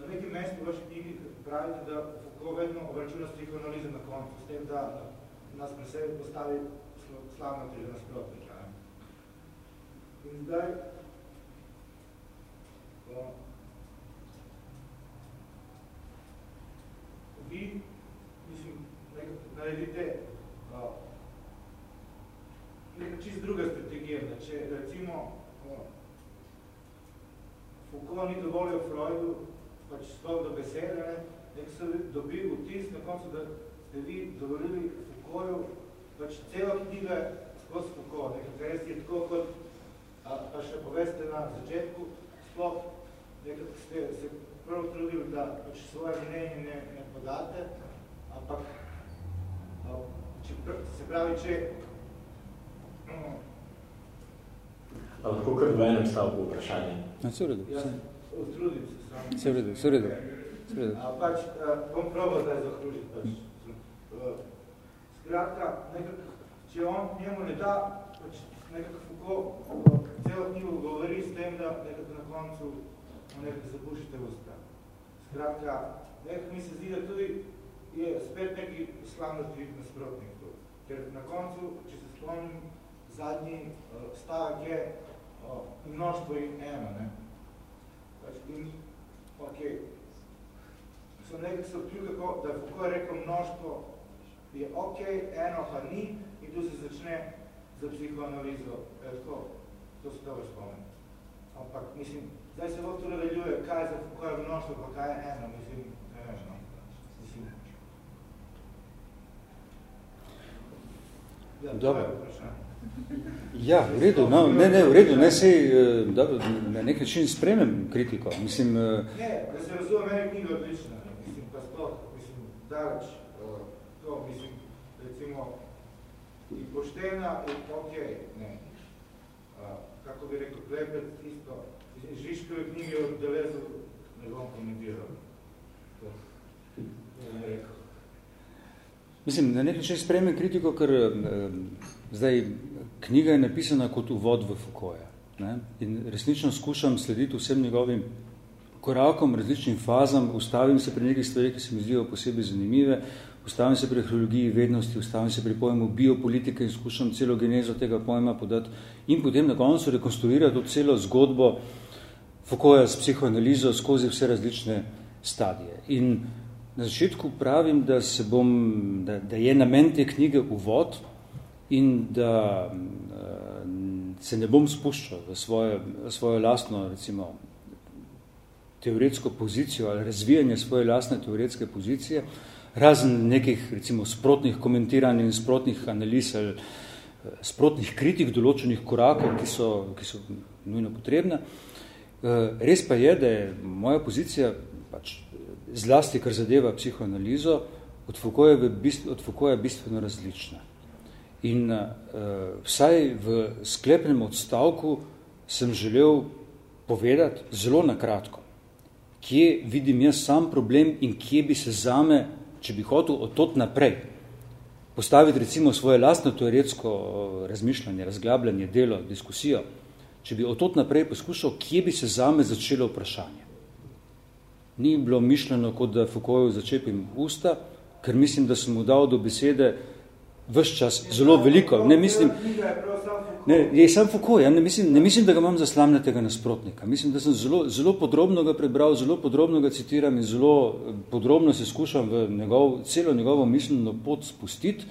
na nekem mestu v vaši knjigi pravite, da Foucault vedno obračuna s psihoanalizo na koncu, s tem, da nas pri sebi postavi slavno tega nasprotnika. In zdaj, o, vi, mislim, nekaj naredite o, nekaj čist druga strategija, da če recimo o, Foucault ni dovolil Freudu, pač sploh do besede, ne, nek se dobi vtis na koncu, da ste vi dovolili Foucaultu, pač celo knjiga skozi Foucault, nekaj res je tako kot, a, pa še poveste na začetku, sploh nekaj ste se prvo trudili, da pač svoje mnenje ne, ne podate, ampak a, če, se pravi, če no, Lahko kar v enem stavku vprašanje. Na, vse v redu. Ja, utrudim se sam. Vse v redu, vse v redu. A, pač, a, bom probal zdaj zaokružiti. Pač. Skratka, nekako, če on njemu ne da, pač nekako Foucault celo knjigo govori s tem, da nekako na koncu nekako zapušite usta. Skratka, nekako mi se zdi, da tudi je spet neki slavnosti nasprotnik tu. Ker na koncu, če se spomnim, zadnji uh, stavek je uh, množstvo in eno, ne. Pač in, ok, so nekaj se občutil, da je Foucault rekel množstvo je ok, eno pa ni in tu se začne za psihoanalizo. Je tako, to se dobro spomnim. Ampak, mislim, zdaj se lahko nadaljuje, kaj je za Foucault množstvo, pa kaj je eno, mislim, ne vem, no. Mislim. Ja, Dobro. Ja, v redu, no, ne, ne, v redu, ne sej, dobro, na nek način spremem kritiko, mislim... Ne, da se razumem, meni knjiga odlična, mislim, pa sploh, mislim, daleč, uh, to, mislim, recimo, in poštena, in ok, ne, kako bi rekel, klepet, isto, Žižkove knjige od Delezu ne bom komentiral, to, ne rekel. Mislim, na nek način spremem kritiko, ker eh, zdaj knjiga je napisana kot uvod v Foucaulta. Ne? In resnično skušam slediti vsem njegovim korakom, različnim fazam, ustavim se pri nekih stvarih, ki se mi zdijo posebej zanimive, ustavim se pri arheologiji vednosti, ustavim se pri pojmu biopolitike in skušam celo genezo tega pojma podati in potem na koncu rekonstruirati to celo zgodbo Foucaulta s psihoanalizo skozi vse različne stadije. In na začetku pravim, da, se bom, da, da je namen te knjige uvod in da se ne bom spuščal v svojo, svojo lastno, recimo, teoretsko pozicijo ali razvijanje svoje lastne teoretske pozicije, razen nekih, recimo, sprotnih komentiranj in sprotnih analiz ali sprotnih kritik določenih korakov, ki so, ki so nujno potrebne. Res pa je, da je moja pozicija pač zlasti, kar zadeva psihoanalizo, od Foucaulta, od Foucaulta bistveno različna. In uh, vsaj v sklepnem odstavku sem želel povedati zelo nakratko, kje vidim jaz sam problem in kje bi se zame, če bi hotel od tot naprej, postaviti recimo svoje lastno teoretsko razmišljanje, razglabljanje, delo, diskusijo, če bi od tot naprej poskušal, kje bi se zame začelo vprašanje. Ni bilo mišljeno, kot da Foucaultu začepim usta, ker mislim, da sem mu dal do besede vse čas zelo veliko. Ne mislim, ne, je sam Foucault, ja, ne, mislim, ne mislim, da ga imam za slamnetega nasprotnika. Mislim, da sem zelo, zelo podrobno ga prebral, zelo podrobno ga citiram in zelo podrobno se skušam v njegov, celo njegovo misleno pot spustiti,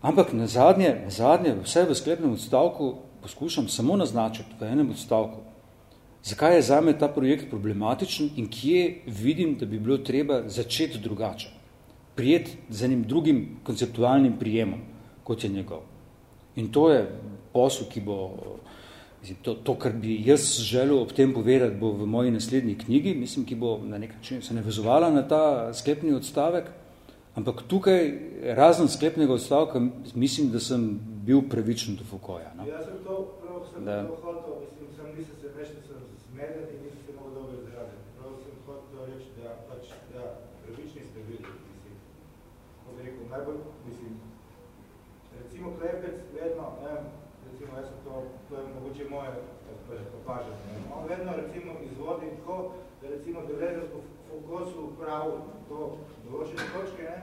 ampak na zadnje, na zadnje, vse v sklepnem odstavku poskušam samo naznačiti v enem odstavku, zakaj je zame ta projekt problematičen in kje vidim, da bi bilo treba začeti drugače prijeti z enim drugim konceptualnim prijemom, kot je njegov. In to je posel, ki bo, mislim, to, to, kar bi jaz želel ob tem povedati, bo v moji naslednji knjigi, mislim, ki bo na nek način se ne vezovala na ta sklepni odstavek, ampak tukaj, razen sklepnega odstavka, mislim, da sem bil pravičen do Foucaulta. No? Jaz sem to, prav sem da. to hotel, mislim, sem, nisem se več, da sem zmeden in nisem se mogel dobro izraziti. Prav sem hotel reči, da pač, da pravični ste bili rekel, najbolj, mislim, recimo klepec vedno, ne, recimo, jaz to, to je mogoče moje opažanje, on vedno recimo izvodi tako, da recimo doležen po fokusu prav to določene točke, ne,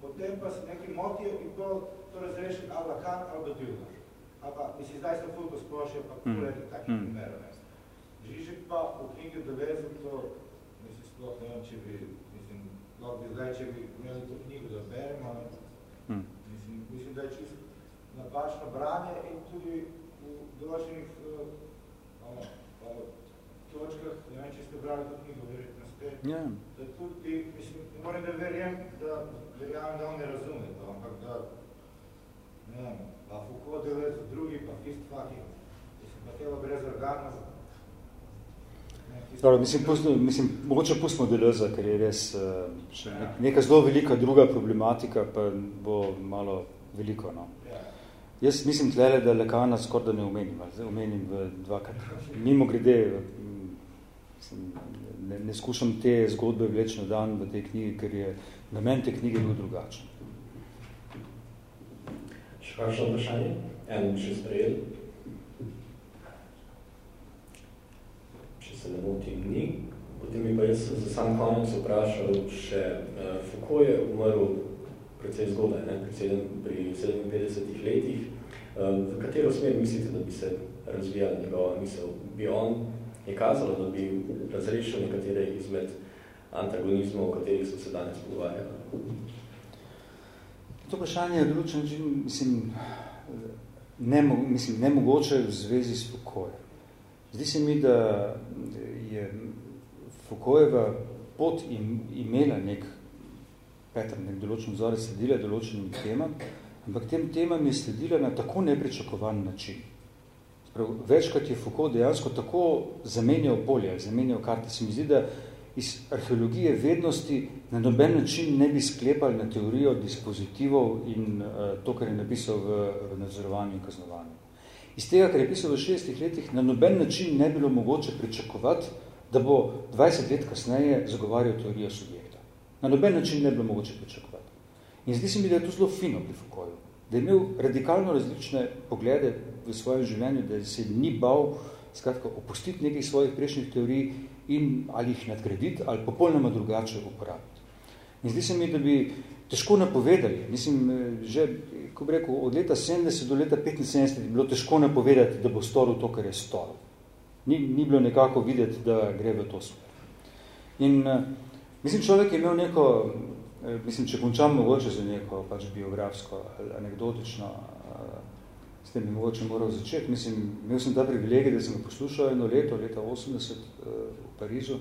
potem pa se neki motijo in to, to razreši ali lakan ali da dvilo. Ali pa, mislim, zdaj sem fulko splošil, pa mm. kuleti takih mm. primerov, ne. Žižek pa v knjigi doležen to, mislim, sploh ne vem, če bi lahko bi zdaj, če bi imeli to knjigo, da beremo, hmm. mislim, mislim, da je čisto napačno branje in tudi v določenih uh, točkah, ne vem, če ste brali to knjigo, verjetno ste, yeah. Ja. da tudi, mislim, moram da verjem, da verjamem, da on ne razume to, ampak da, ne vem, pa Foucault deluje za drugi, pa Fistfaki, mislim, pa telo brez organa, Dobro, mislim, pustno, mislim, mogoče pustimo Deleuze, ker je res uh, še neka zelo velika druga problematika, pa bo malo veliko. No. Jaz mislim tlele, da Lekana skoraj da ne omenim, zdaj omenim v dvakrat. Mimo grede, mislim, ne, ne skušam te zgodbe vleči na dan v tej knjigi, ker je namen te knjige bil drugačen. Še kakšno vprašanje? En še sprejeli? Se ne motim, ni. Potem bi pa jaz za sam konec vprašal še, uh, Foucault je umrl precej zgodaj, ne, pri 57 letih. Uh, v katero smer mislite, da bi se razvijala njegova misel? Bi on je kazalo, da bi razrešil nekatere izmed antagonizmov, o katerih so se danes pogovarjali? To vprašanje je določen, mislim, ne, mislim, nemogoče v zvezi s Foucault. Zdi se mi, da je Foucaultova pot im, imela nek Petr, nek določen vzor, sledila določenim temam, ampak tem temam je sledila na tako nepričakovan način. Sprav, večkrat je Foucault dejansko tako zamenjal polje, zamenjal karte. Se mi zdi, da iz arheologije vednosti na noben način ne bi sklepali na teorijo dispozitivov in uh, to, kar je napisal v, v nadzorovanju in kaznovanju. Iz tega, kar je pisal v 60 letih, na noben način ne bilo mogoče pričakovati, da bo 20 let kasneje zagovarjal teorijo subjekta. Na noben način ne bilo mogoče pričakovati. In zdi se mi, da je to zelo fino pri Foucaultu, da je imel radikalno različne poglede v svojem življenju, da se ni bal skratka, opustiti nekaj svojih prejšnjih teorij in ali jih nadgraditi ali popolnoma drugače uporabiti. In zdi se mi, da bi težko napovedali, mislim, že ko bi rekel, od leta 70 do leta 75 je bilo težko napovedati, da bo storil to, kar je storil. Ni, ni bilo nekako videti, da gre v to smer. In uh, mislim, človek je imel neko, uh, mislim, če končam mogoče za neko pač biografsko ali anekdotično, s tem bi mogoče moral začeti. Mislim, imel sem ta privilegij, da sem ga poslušal eno leto, leta 80 uh, v Parizu.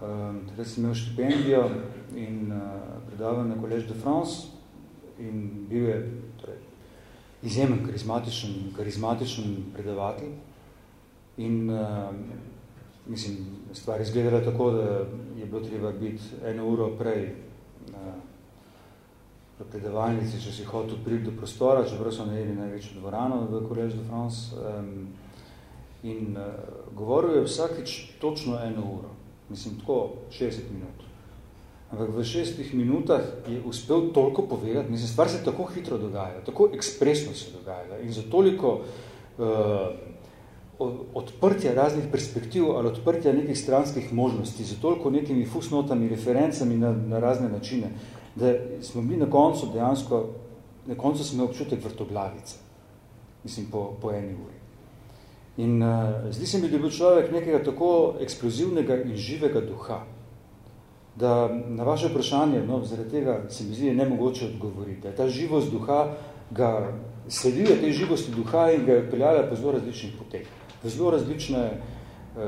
Um, takrat sem imel štipendijo in uh, predaval na Collège de France in bil je torej, izjemen karizmatičen, karizmatičen predavatelj. In uh, mislim, stvar izgledala tako, da je bilo treba biti eno uro prej uh, v predavalnici, če si hotel priti do prostora, čeprav so najeli največjo dvorano v Collège de France. Um, in uh, govoril je vsakič točno eno uro. Mislim, tako 60 minut. Ampak v šestih minutah je uspel toliko povedati, mislim, stvar se tako hitro dogaja, tako ekspresno se dogaja in za toliko uh, odprtja raznih perspektiv ali odprtja nekih stranskih možnosti, za toliko nekimi fusnotami, referencami na, na razne načine, da smo bili na koncu dejansko na koncu sem imel občutek vrtoglavice, mislim, po, po eni uri. In uh, zdi se mi, da je bil človek nekega tako eksplozivnega in živega duha, da na vaše vprašanje, no, zaradi tega se mi zdi, nemogoče odgovoriti, da je ta živost duha, ga sleduje tej živosti duha in ga je peljala po zelo različnih poteh, v zelo različne, uh,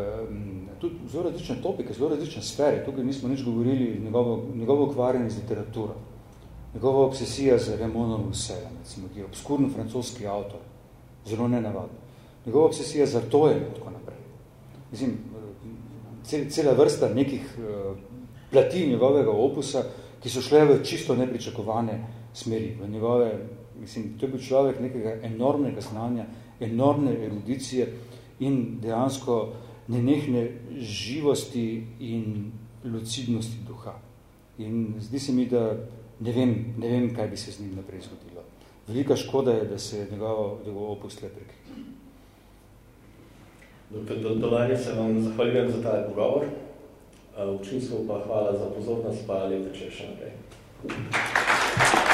tudi zelo različne topike, zelo različne sfere, tukaj nismo nič govorili njegovo, njegovo ukvarjanje z literaturo, njegova obsesija z Ramonom Hussejem, recimo, ki je obskurno francoski avtor, zelo nenavadno. Njegova obsesija z artojem in tako naprej. Mislim, cel, cela vrsta nekih uh, plati njegovega opusa, ki so šle v čisto nepričakovane smeri. V njegove, mislim, to je bil človek nekega enormnega znanja, enormne erudicije in dejansko nenehne živosti in lucidnosti duha. In zdi se mi, da ne vem, ne vem kaj bi se z njim naprej zgodilo. Velika škoda je, da se njegov, njegov opus le prekrije. Doktor Dolarje, se vam zahvaljujem za ta pogovor. Učinstvo pa hvala za pozornost, pa lep večer še naprej. Thank you.